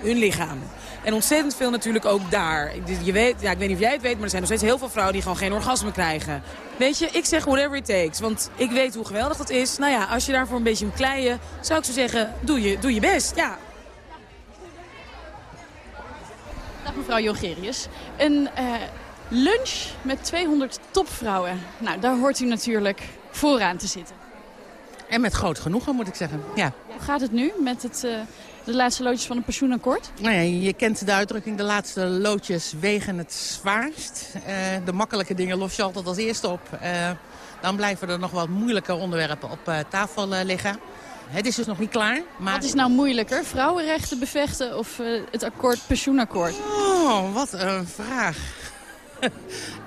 hun lichaam. En ontzettend veel natuurlijk ook daar. Je weet, ja, ik weet niet of jij het weet, maar er zijn nog steeds heel veel vrouwen die gewoon geen orgasme krijgen. Weet je, ik zeg whatever it takes. Want ik weet hoe geweldig dat is. Nou ja, als je daarvoor een beetje moet kleien, zou ik zo zeggen, doe je, doe je best. Ja. Dag mevrouw Jongerius. Een uh, lunch met 200 topvrouwen. Nou, daar hoort u natuurlijk vooraan te zitten. En met groot genoegen, moet ik zeggen. Ja. Hoe gaat het nu met het, uh, de laatste loodjes van het pensioenakkoord? Nou ja, je kent de uitdrukking, de laatste loodjes wegen het zwaarst. Uh, de makkelijke dingen los je altijd als eerste op. Uh, dan blijven er nog wat moeilijke onderwerpen op tafel liggen. Het is dus nog niet klaar. Maar... Wat is nou moeilijker? Vrouwenrechten bevechten of het akkoord pensioenakkoord? Oh, wat een vraag. uh,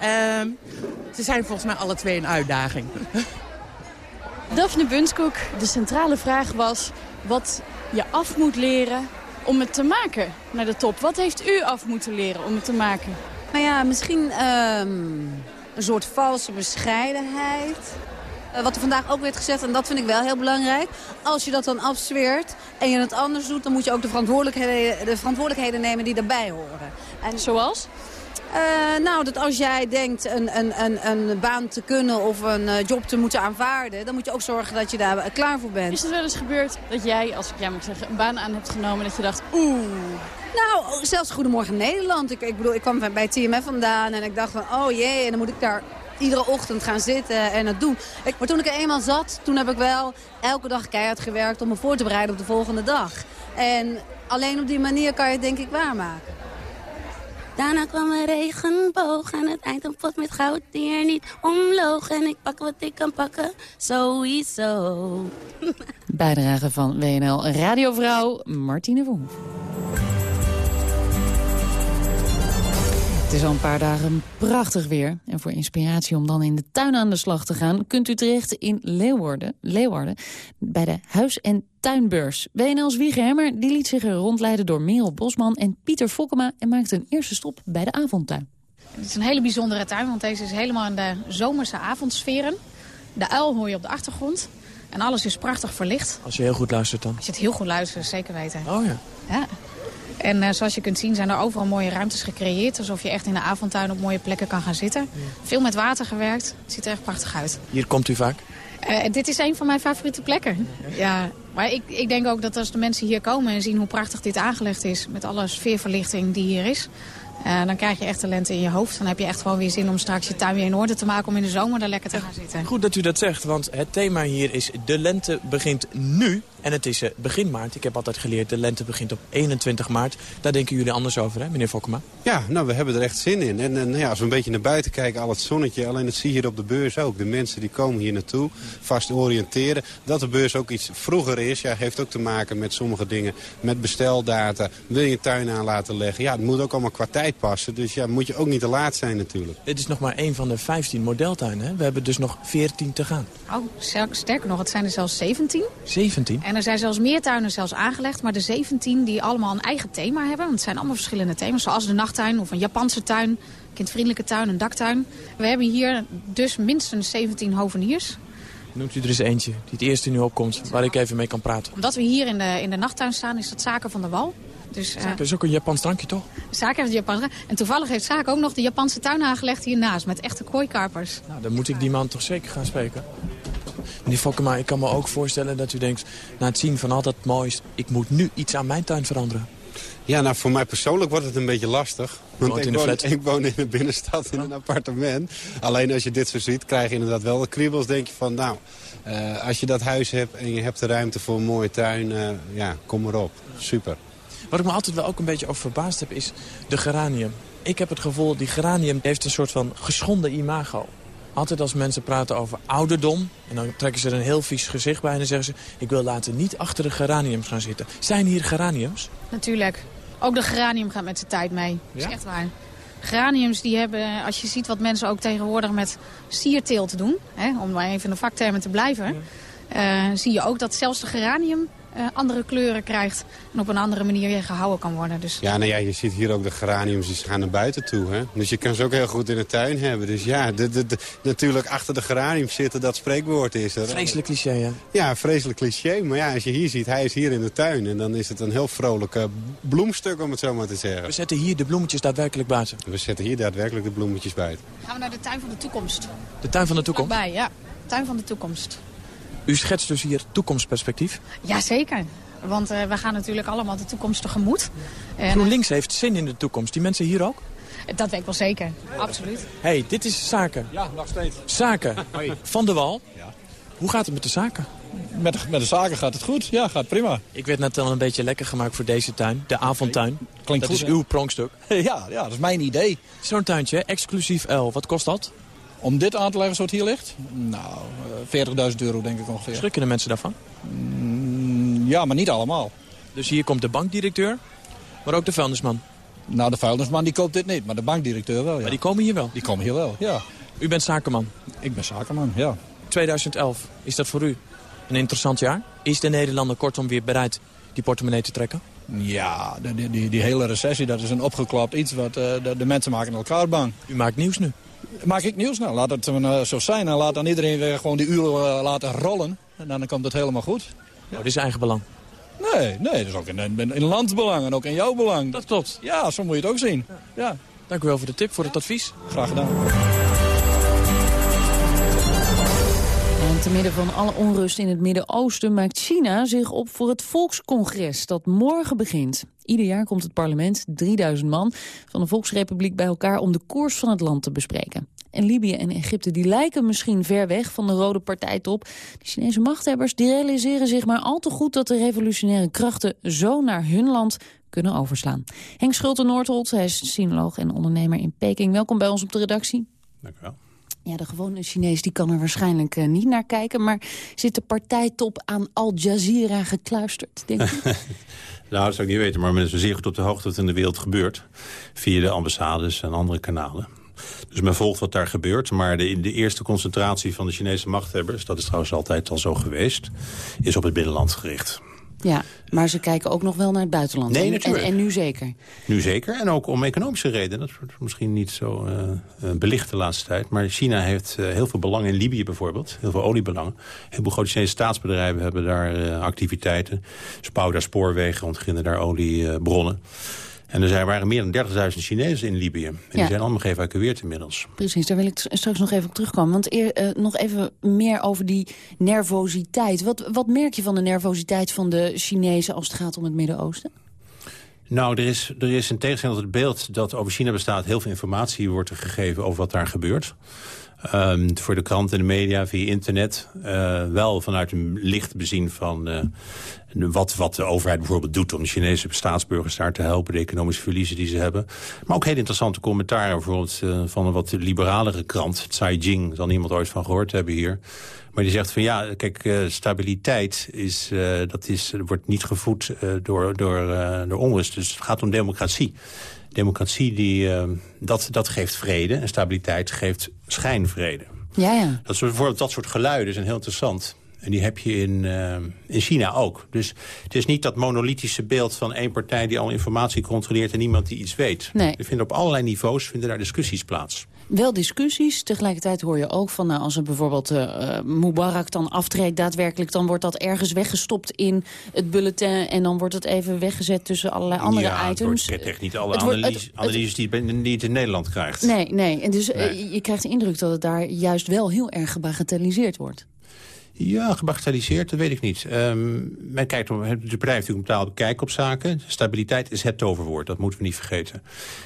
ze zijn volgens mij alle twee een uitdaging. Daphne Bunskoek, de centrale vraag was wat je af moet leren om het te maken naar de top. Wat heeft u af moeten leren om het te maken? Nou ja, misschien um, een soort valse bescheidenheid. Uh, wat er vandaag ook werd gezegd, en dat vind ik wel heel belangrijk. Als je dat dan afzweert en je het anders doet... dan moet je ook de verantwoordelijkheden, de verantwoordelijkheden nemen die daarbij horen. En Zoals? Uh, nou, dat als jij denkt een, een, een, een baan te kunnen of een uh, job te moeten aanvaarden... dan moet je ook zorgen dat je daar klaar voor bent. Is het wel eens gebeurd dat jij, als ik jij moet zeggen, een baan aan hebt genomen... dat je dacht, oeh... Nou, zelfs Goedemorgen Nederland. Ik, ik bedoel, ik kwam bij TMF vandaan en ik dacht van, oh jee, en dan moet ik daar iedere ochtend gaan zitten en het doen. Ik, maar toen ik er eenmaal zat, toen heb ik wel elke dag keihard gewerkt om me voor te bereiden op de volgende dag. En alleen op die manier kan je het denk ik waarmaken. Daarna kwam een regenboog aan het eind een pot met goud die er niet omloog. En ik pak wat ik kan pakken, sowieso. Bijdrage van WNL radiovrouw Martine Verhoef. Het is al een paar dagen prachtig weer. En voor inspiratie om dan in de tuin aan de slag te gaan... kunt u terecht in Leeuwarden, Leeuwarden bij de Huis- en Tuinbeurs. WNL's Wiegerhemmer die liet zich er rondleiden door Merel Bosman en Pieter Fokkema... en maakte een eerste stop bij de avondtuin. Het is een hele bijzondere tuin, want deze is helemaal in de zomerse avondsferen. De uil hoor je op de achtergrond. En alles is prachtig verlicht. Als je heel goed luistert dan? Als je het heel goed luistert, zeker weten. Oh ja. Ja. En uh, zoals je kunt zien zijn er overal mooie ruimtes gecreëerd. Alsof je echt in de avondtuin op mooie plekken kan gaan zitten. Ja. Veel met water gewerkt. Het ziet er echt prachtig uit. Hier komt u vaak? Uh, dit is een van mijn favoriete plekken. Ja, maar ik, ik denk ook dat als de mensen hier komen en zien hoe prachtig dit aangelegd is... met alle sfeerverlichting die hier is... Uh, dan krijg je echt talenten in je hoofd. Dan heb je echt gewoon weer zin om straks je tuin weer in orde te maken... om in de zomer daar lekker te gaan zitten. Goed dat u dat zegt, want het thema hier is... de lente begint nu. En het is uh, begin maart. Ik heb altijd geleerd, de lente begint op 21 maart. Daar denken jullie anders over, hè, meneer Fokkema? Ja, nou, we hebben er echt zin in. En, en ja, als we een beetje naar buiten kijken, al het zonnetje... alleen dat zie je hier op de beurs ook. De mensen die komen hier naartoe, vast oriënteren. Dat de beurs ook iets vroeger is, ja, heeft ook te maken met sommige dingen. Met besteldata, wil je tuin aan laten leggen. Ja, het moet ook allemaal qua tijd passen. Dus ja, moet je ook niet te laat zijn natuurlijk. Dit is nog maar één van de 15 modeltuinen, hè? We hebben dus nog 14 te gaan. Oh, sterker nog, het zijn er zelfs 17. 17? En er zijn zelfs meer tuinen zelfs aangelegd. Maar de 17 die allemaal een eigen thema hebben. Want het zijn allemaal verschillende thema's. Zoals de nachttuin of een Japanse tuin. Kindvriendelijke tuin, een daktuin. We hebben hier dus minstens 17 hoveniers. Noemt u er eens eentje die het eerste nu opkomt, waar ik even mee kan praten. Omdat we hier in de, in de nachttuin staan, is dat Zaken van de Wal. Dus, uh, Zaken is ook een Japans drankje, toch? Zaken heeft een Japans En toevallig heeft Zaken ook nog de Japanse tuin aangelegd hiernaast, met echte kooikarpers. Nou, dan moet ik die man toch zeker gaan spreken. Meneer Fokkema, ik kan me ook voorstellen dat u denkt... na het zien van al dat moois, ik moet nu iets aan mijn tuin veranderen. Ja, nou voor mij persoonlijk wordt het een beetje lastig. Want ik, woon, ik woon in de binnenstad in een appartement. Alleen als je dit zo ziet, krijg je inderdaad wel de kriebels. Denk je van, nou, uh, als je dat huis hebt en je hebt de ruimte voor een mooie tuin... Uh, ja, kom erop. Super. Wat ik me altijd wel ook een beetje over verbaasd heb, is de geranium. Ik heb het gevoel, die geranium heeft een soort van geschonden imago. Altijd als mensen praten over ouderdom... en dan trekken ze er een heel vies gezicht bij... en dan zeggen ze, ik wil later niet achter de geraniums gaan zitten. Zijn hier geraniums? Natuurlijk. Ook de geranium gaat met de tijd mee. Dat is echt waar. Geraniums die hebben, als je ziet wat mensen ook tegenwoordig met sierteelt doen... Hè, om maar even in de vaktermen te blijven... Uh, zie je ook dat zelfs de geranium uh, andere kleuren krijgt... en op een andere manier gehouden kan worden. Dus... Ja, nou ja, je ziet hier ook de geraniums, die gaan naar buiten toe. Hè? Dus je kan ze ook heel goed in de tuin hebben. Dus ja, de, de, de, natuurlijk achter de geraniums zitten, dat spreekwoord is er. Vreselijk cliché, hè? Ja, vreselijk cliché. Maar ja, als je hier ziet, hij is hier in de tuin. En dan is het een heel vrolijk uh, bloemstuk, om het zo maar te zeggen. We zetten hier de bloemetjes daadwerkelijk buiten. We zetten hier daadwerkelijk de bloemetjes buiten. Gaan we naar de tuin van de toekomst. De tuin van de toekomst? Bij, ja. Tuin van de toekomst. U schetst dus hier toekomstperspectief? Jazeker. Want uh, we gaan natuurlijk allemaal de toekomst tegemoet. En, GroenLinks heeft zin in de toekomst. Die mensen hier ook? Dat weet ik wel zeker. Absoluut. hey, dit is Zaken. Ja, nog steeds. Zaken. Van de Wal. Ja. Hoe gaat het met de zaken? Met de, met de zaken gaat het goed. Ja, gaat prima. Ik werd net al een beetje lekker gemaakt voor deze tuin. De avondtuin. Klinkt dat goed, is uw pronkstuk. ja, ja, dat is mijn idee. Zo'n tuintje, exclusief L. Wat kost dat? Om dit aan te leggen zoals het hier ligt? Nou, 40.000 euro denk ik ongeveer. Schrikken de mensen daarvan? Mm, ja, maar niet allemaal. Dus hier komt de bankdirecteur, maar ook de vuilnisman? Nou, de vuilnisman die koopt dit niet, maar de bankdirecteur wel, ja. Maar die komen hier wel? Die komen hier wel, ja. U bent zakenman? Ik ben zakenman, ja. 2011, is dat voor u een interessant jaar? Is de Nederlander kortom weer bereid die portemonnee te trekken? Ja, die, die, die hele recessie, dat is een opgeklopt iets wat uh, de, de, mensen maken elkaar bang. U maakt nieuws nu? Maak ik nieuws? Nou, laat het uh, zo zijn. En laat dan iedereen weer gewoon die uren uh, laten rollen. En dan komt het helemaal goed. Ja. Oh, dit is eigen belang? Nee, nee, dat is ook in, in, in landsbelang en ook in jouw belang. Dat klopt. Ja, zo moet je het ook zien. Ja. Dank u wel voor de tip, voor het advies. Graag gedaan. Te midden van alle onrust in het Midden-Oosten maakt China zich op voor het volkscongres dat morgen begint. Ieder jaar komt het parlement, 3000 man, van de Volksrepubliek bij elkaar om de koers van het land te bespreken. En Libië en Egypte die lijken misschien ver weg van de rode partijtop. De Chinese machthebbers die realiseren zich maar al te goed dat de revolutionaire krachten zo naar hun land kunnen overslaan. Henk Schulte-Noordholt, hij is sinoloog en ondernemer in Peking. Welkom bij ons op de redactie. Dank u wel. Ja, de gewone Chinees die kan er waarschijnlijk uh, niet naar kijken. Maar zit de partijtop aan Al Jazeera gekluisterd, denk ik? nou, dat zou ik niet weten. Maar men is zeer goed op de hoogte wat in de wereld gebeurt. Via de ambassades en andere kanalen. Dus men volgt wat daar gebeurt. Maar de, de eerste concentratie van de Chinese machthebbers... dat is trouwens altijd al zo geweest... is op het binnenland gericht. Ja, maar ze kijken ook nog wel naar het buitenland. Nee, en, natuurlijk. En, en, nu zeker? Nu zeker. En ook om economische redenen. Dat wordt misschien niet zo uh, belicht de laatste tijd. Maar China heeft uh, heel veel belang in Libië bijvoorbeeld. Heel veel oliebelangen. Heel veel grote Chinese staatsbedrijven hebben daar uh, activiteiten. Ze bouwen daar spoorwegen, ontginnen daar oliebronnen. En er zijn, waren meer dan 30.000 Chinezen in Libië. En ja. die zijn allemaal geëvacueerd inmiddels. Precies, daar wil ik straks nog even op terugkomen. Want eer, uh, nog even meer over die nervositeit. Wat, wat merk je van de nervositeit van de Chinezen als het gaat om het Midden-Oosten? Nou, er is, er is in tegenstelling tot het beeld dat over China bestaat... heel veel informatie wordt er gegeven over wat daar gebeurt. Um, voor de krant en de media, via internet. Uh, wel vanuit een licht bezien van uh, wat, wat de overheid bijvoorbeeld doet... om de Chinese staatsburgers daar te helpen, de economische verliezen die ze hebben. Maar ook heel interessante commentaren bijvoorbeeld uh, van een wat liberalere krant. Caijing, zal niemand ooit van gehoord hebben hier. Maar die zegt van ja, kijk, stabiliteit is, dat is, wordt niet gevoed door, door, door onrust. Dus het gaat om democratie. Democratie, die, dat, dat geeft vrede en stabiliteit geeft schijnvrede. Ja, ja. Dat, soort, bijvoorbeeld dat soort geluiden zijn heel interessant. En die heb je in, uh, in China ook. Dus het is niet dat monolithische beeld van één partij... die al informatie controleert en niemand die iets weet. Nee. Er vinden op allerlei niveaus vinden daar discussies plaats. Wel discussies. Tegelijkertijd hoor je ook van... Nou, als er bijvoorbeeld uh, Mubarak dan aftreedt daadwerkelijk... dan wordt dat ergens weggestopt in het bulletin... en dan wordt het even weggezet tussen allerlei andere ja, items. Ja, echt niet alle analyses, het, analyses die, die het in Nederland krijgt. Nee, nee. En dus nee. je krijgt de indruk dat het daar juist wel heel erg gebagatelliseerd wordt. Ja, gebagatelliseerd, dat weet ik niet. Um, men kijkt om, de partij heeft natuurlijk een bepaalde kijk op zaken. Stabiliteit is het toverwoord, dat moeten we niet vergeten.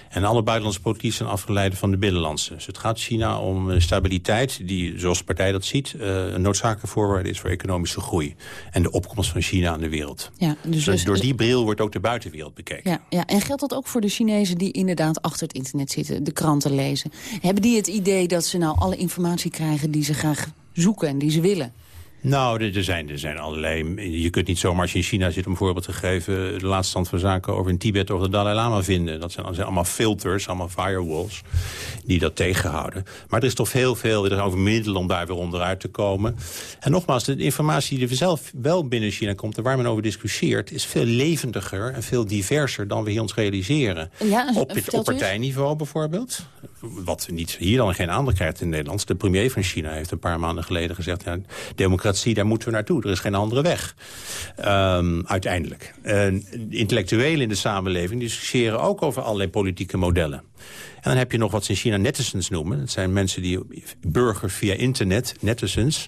En alle buitenlandse politiek zijn afgeleid van de binnenlandse. Dus het gaat China om stabiliteit, die, zoals de partij dat ziet... Uh, een noodzakelijke voorwaarde is voor economische groei. En de opkomst van China aan de wereld. Ja, dus, dus door die bril wordt ook de buitenwereld bekeken. Ja, ja, en geldt dat ook voor de Chinezen die inderdaad achter het internet zitten... de kranten lezen? Hebben die het idee dat ze nou alle informatie krijgen die ze graag zoeken en die ze willen? Nou, er, zijn, er zijn allerlei... Je kunt niet zomaar als je in China zit om een voorbeeld te geven... de laatste stand van zaken over in Tibet of de Dalai Lama vinden. Dat zijn, dat zijn allemaal filters, allemaal firewalls die dat tegenhouden. Maar er is toch heel veel er is over middelen om daar weer onderuit te komen. En nogmaals, de informatie die er zelf wel binnen China komt... en waar men over discussieert, is veel levendiger en veel diverser... dan we hier ons realiseren. Ja, op, eens? partijniveau bijvoorbeeld. Wat niet hier dan geen aandacht krijgt in Nederland. De premier van China heeft een paar maanden geleden gezegd... Ja, democratie, daar moeten we naartoe. Er is geen andere weg. Ehm, uiteindelijk. En intellectuelen in de samenleving discussiëren ook over allerlei politieke modellen. En dan heb je nog wat ze in China netizens noemen. Dat zijn mensen die burgers via internet, netizens...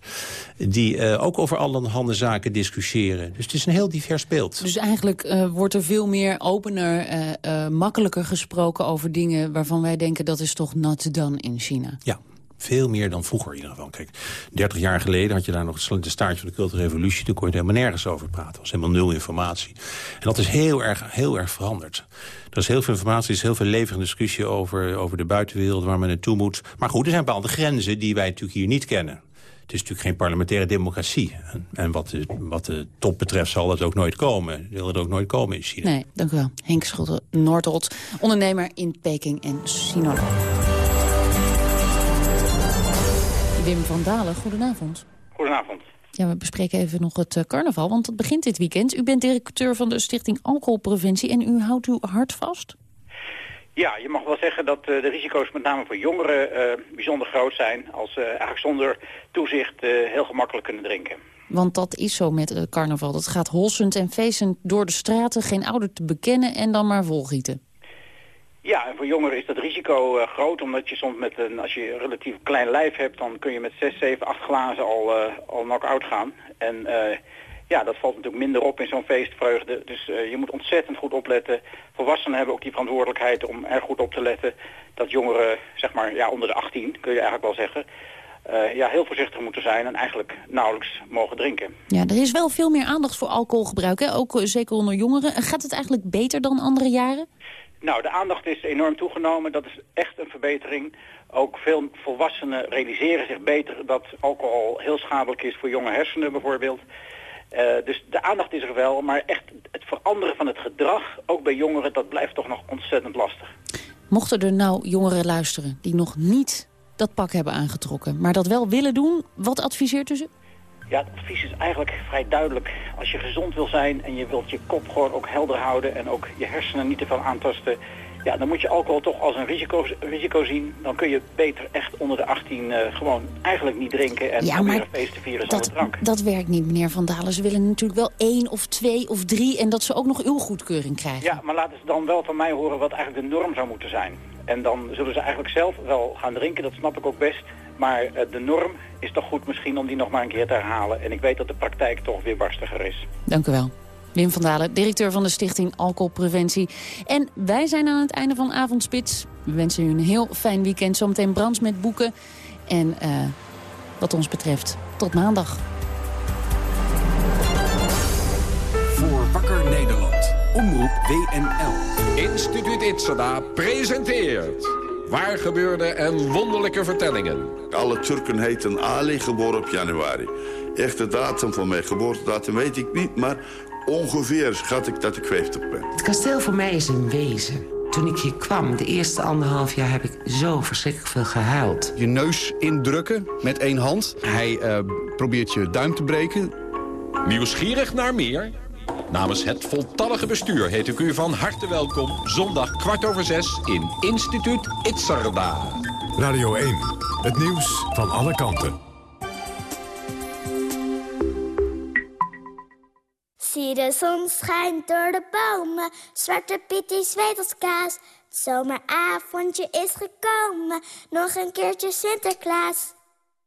die eh, ook over allerhande zaken discussiëren. Dus het is een heel divers beeld. Dus eigenlijk eh, wordt er veel meer opener, eh, makkelijker gesproken over dingen... waarvan wij denken dat is toch not done in China. Ja, veel meer dan vroeger in ieder geval. Kijk, 30 jaar geleden had je daar nog het staartje van de culturele revolutie. Toen kon je er helemaal nergens over praten. Er was helemaal nul informatie. En dat is heel erg, heel erg veranderd. Er is heel veel informatie, er is heel veel levende discussie over, over de buitenwereld, waar men naartoe moet. Maar goed, er zijn bepaalde grenzen die wij natuurlijk hier niet kennen. Het is natuurlijk geen parlementaire democratie. En, en wat, de, wat de top betreft zal dat ook nooit komen. Wil het ook nooit komen in China. Nee, dank u wel. Henk Scholte Noordholt, ondernemer in Peking en sinoloog. Wim van Dalen, goedenavond. Goedenavond. Ja, we bespreken even nog het eh, carnaval, want dat begint dit weekend. U bent directeur van de Stichting Alcoholpreventie en u houdt uw hart vast? Ja, je mag wel zeggen dat eh, de risico's met name voor jongeren eh, bijzonder groot zijn... als ze eigenlijk zonder toezicht heel gemakkelijk kunnen drinken. Want dat is zo met het carnaval. Dat gaat holsend en feestend door de straten, geen ouder te bekennen en dan maar volgieten. Ja, en voor jongeren is dat risico eh, groot, omdat je soms met een, als je een relatief klein lijf hebt, dan kun je met 6, 7, 8 glazen al, eh, al knock-out gaan. En eh, ja, dat valt natuurlijk minder op in zo'n feestvreugde. Dus je moet ontzettend goed opletten. Volwassenen hebben ook die verantwoordelijkheid om erg goed op te letten dat jongeren, zeg maar, ja, onder de 18, kun je eigenlijk wel zeggen, ja, heel voorzichtig moeten zijn en eigenlijk nauwelijks mogen drinken. Ja, er is wel veel meer aandacht voor alcoholgebruik, hè? ook zeker onder jongeren. Gaat het eigenlijk beter dan andere jaren? Nou, de aandacht is enorm toegenomen. Dat is echt een verbetering. Ook veel volwassenen realiseren zich beter dat alcohol heel schadelijk is voor jonge hersenen bijvoorbeeld. Eh, dus de aandacht is er wel, maar echt het veranderen van het gedrag, ook bij jongeren, dat blijft toch nog ontzettend lastig. Mochten er nou jongeren luisteren die nog niet dat pak hebben aangetrokken... maar dat wel willen doen, wat adviseert u ze? Ja, het advies is eigenlijk vrij duidelijk. Als je gezond wil zijn en je wilt je kop gewoon ook helder houden... en ook je hersenen niet te veel aantasten... ja, dan moet je alcohol toch als een risico, risico zien. Dan kun je beter echt onder de 18 eh, gewoon eigenlijk niet drinken... en Ja, maar feest te vieren zonder drank. dat werkt niet, meneer Van Dalen. Ze willen natuurlijk wel één of twee of drie... en dat ze ook nog uw goedkeuring krijgen. Ja, maar laten ze dan wel van mij horen wat eigenlijk de norm zou moeten zijn. En dan zullen ze eigenlijk zelf wel gaan drinken, dat snap ik ook best. Maar eh, de norm is toch goed misschien om die nog maar een keer te herhalen. En ik weet dat de praktijk toch weer barstiger is. Dank u wel. Wim van Dalen, directeur van de Stichting Alcoholpreventie. En wij zijn aan het einde van Avondspits. We wensen u een heel fijn weekend. Zometeen Brands met boeken. En eh, wat ons betreft, tot maandag. Voor Wakker Nederland. Omroep WNL. Instituut Itzada presenteert... Waar gebeurde en wonderlijke vertellingen. Alle Turken heten Ali, geboren op januari. Echte datum van mijn geboortedatum weet ik niet, maar ongeveer schat ik dat ik 50 ben. Het kasteel voor mij is een wezen. Toen ik hier kwam, de eerste anderhalf jaar, heb ik zo verschrikkelijk veel gehuild. Je neus indrukken met één hand. Hij eh, probeert je duim te breken. Nieuwsgierig naar meer? Namens het voltallige bestuur heet ik u van harte welkom... zondag kwart over zes in Instituut Itzerda. Radio 1. Het nieuws van alle kanten. Zie de zon schijnt door de bomen, zwarte piet die zweet als kaas. Het zomeravondje is gekomen, nog een keertje Sinterklaas.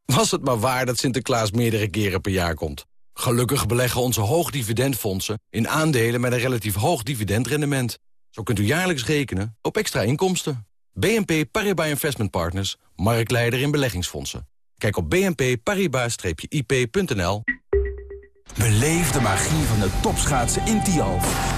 Was het maar waar dat Sinterklaas meerdere keren per jaar komt. Gelukkig beleggen onze hoogdividendfondsen in aandelen met een relatief hoog dividendrendement. Zo kunt u jaarlijks rekenen op extra inkomsten. BNP Paribas Investment Partners, marktleider in beleggingsfondsen. Kijk op bnpparibas-ip.nl. Beleef de magie van de topschaatsen in Tialf.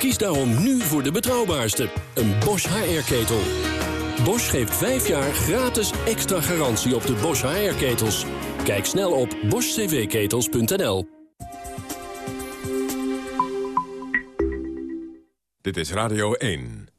Kies daarom nu voor de betrouwbaarste, een Bosch HR-ketel. Bosch geeft 5 jaar gratis extra garantie op de Bosch HR-ketels. Kijk snel op boschcvketels.nl. Dit is Radio 1.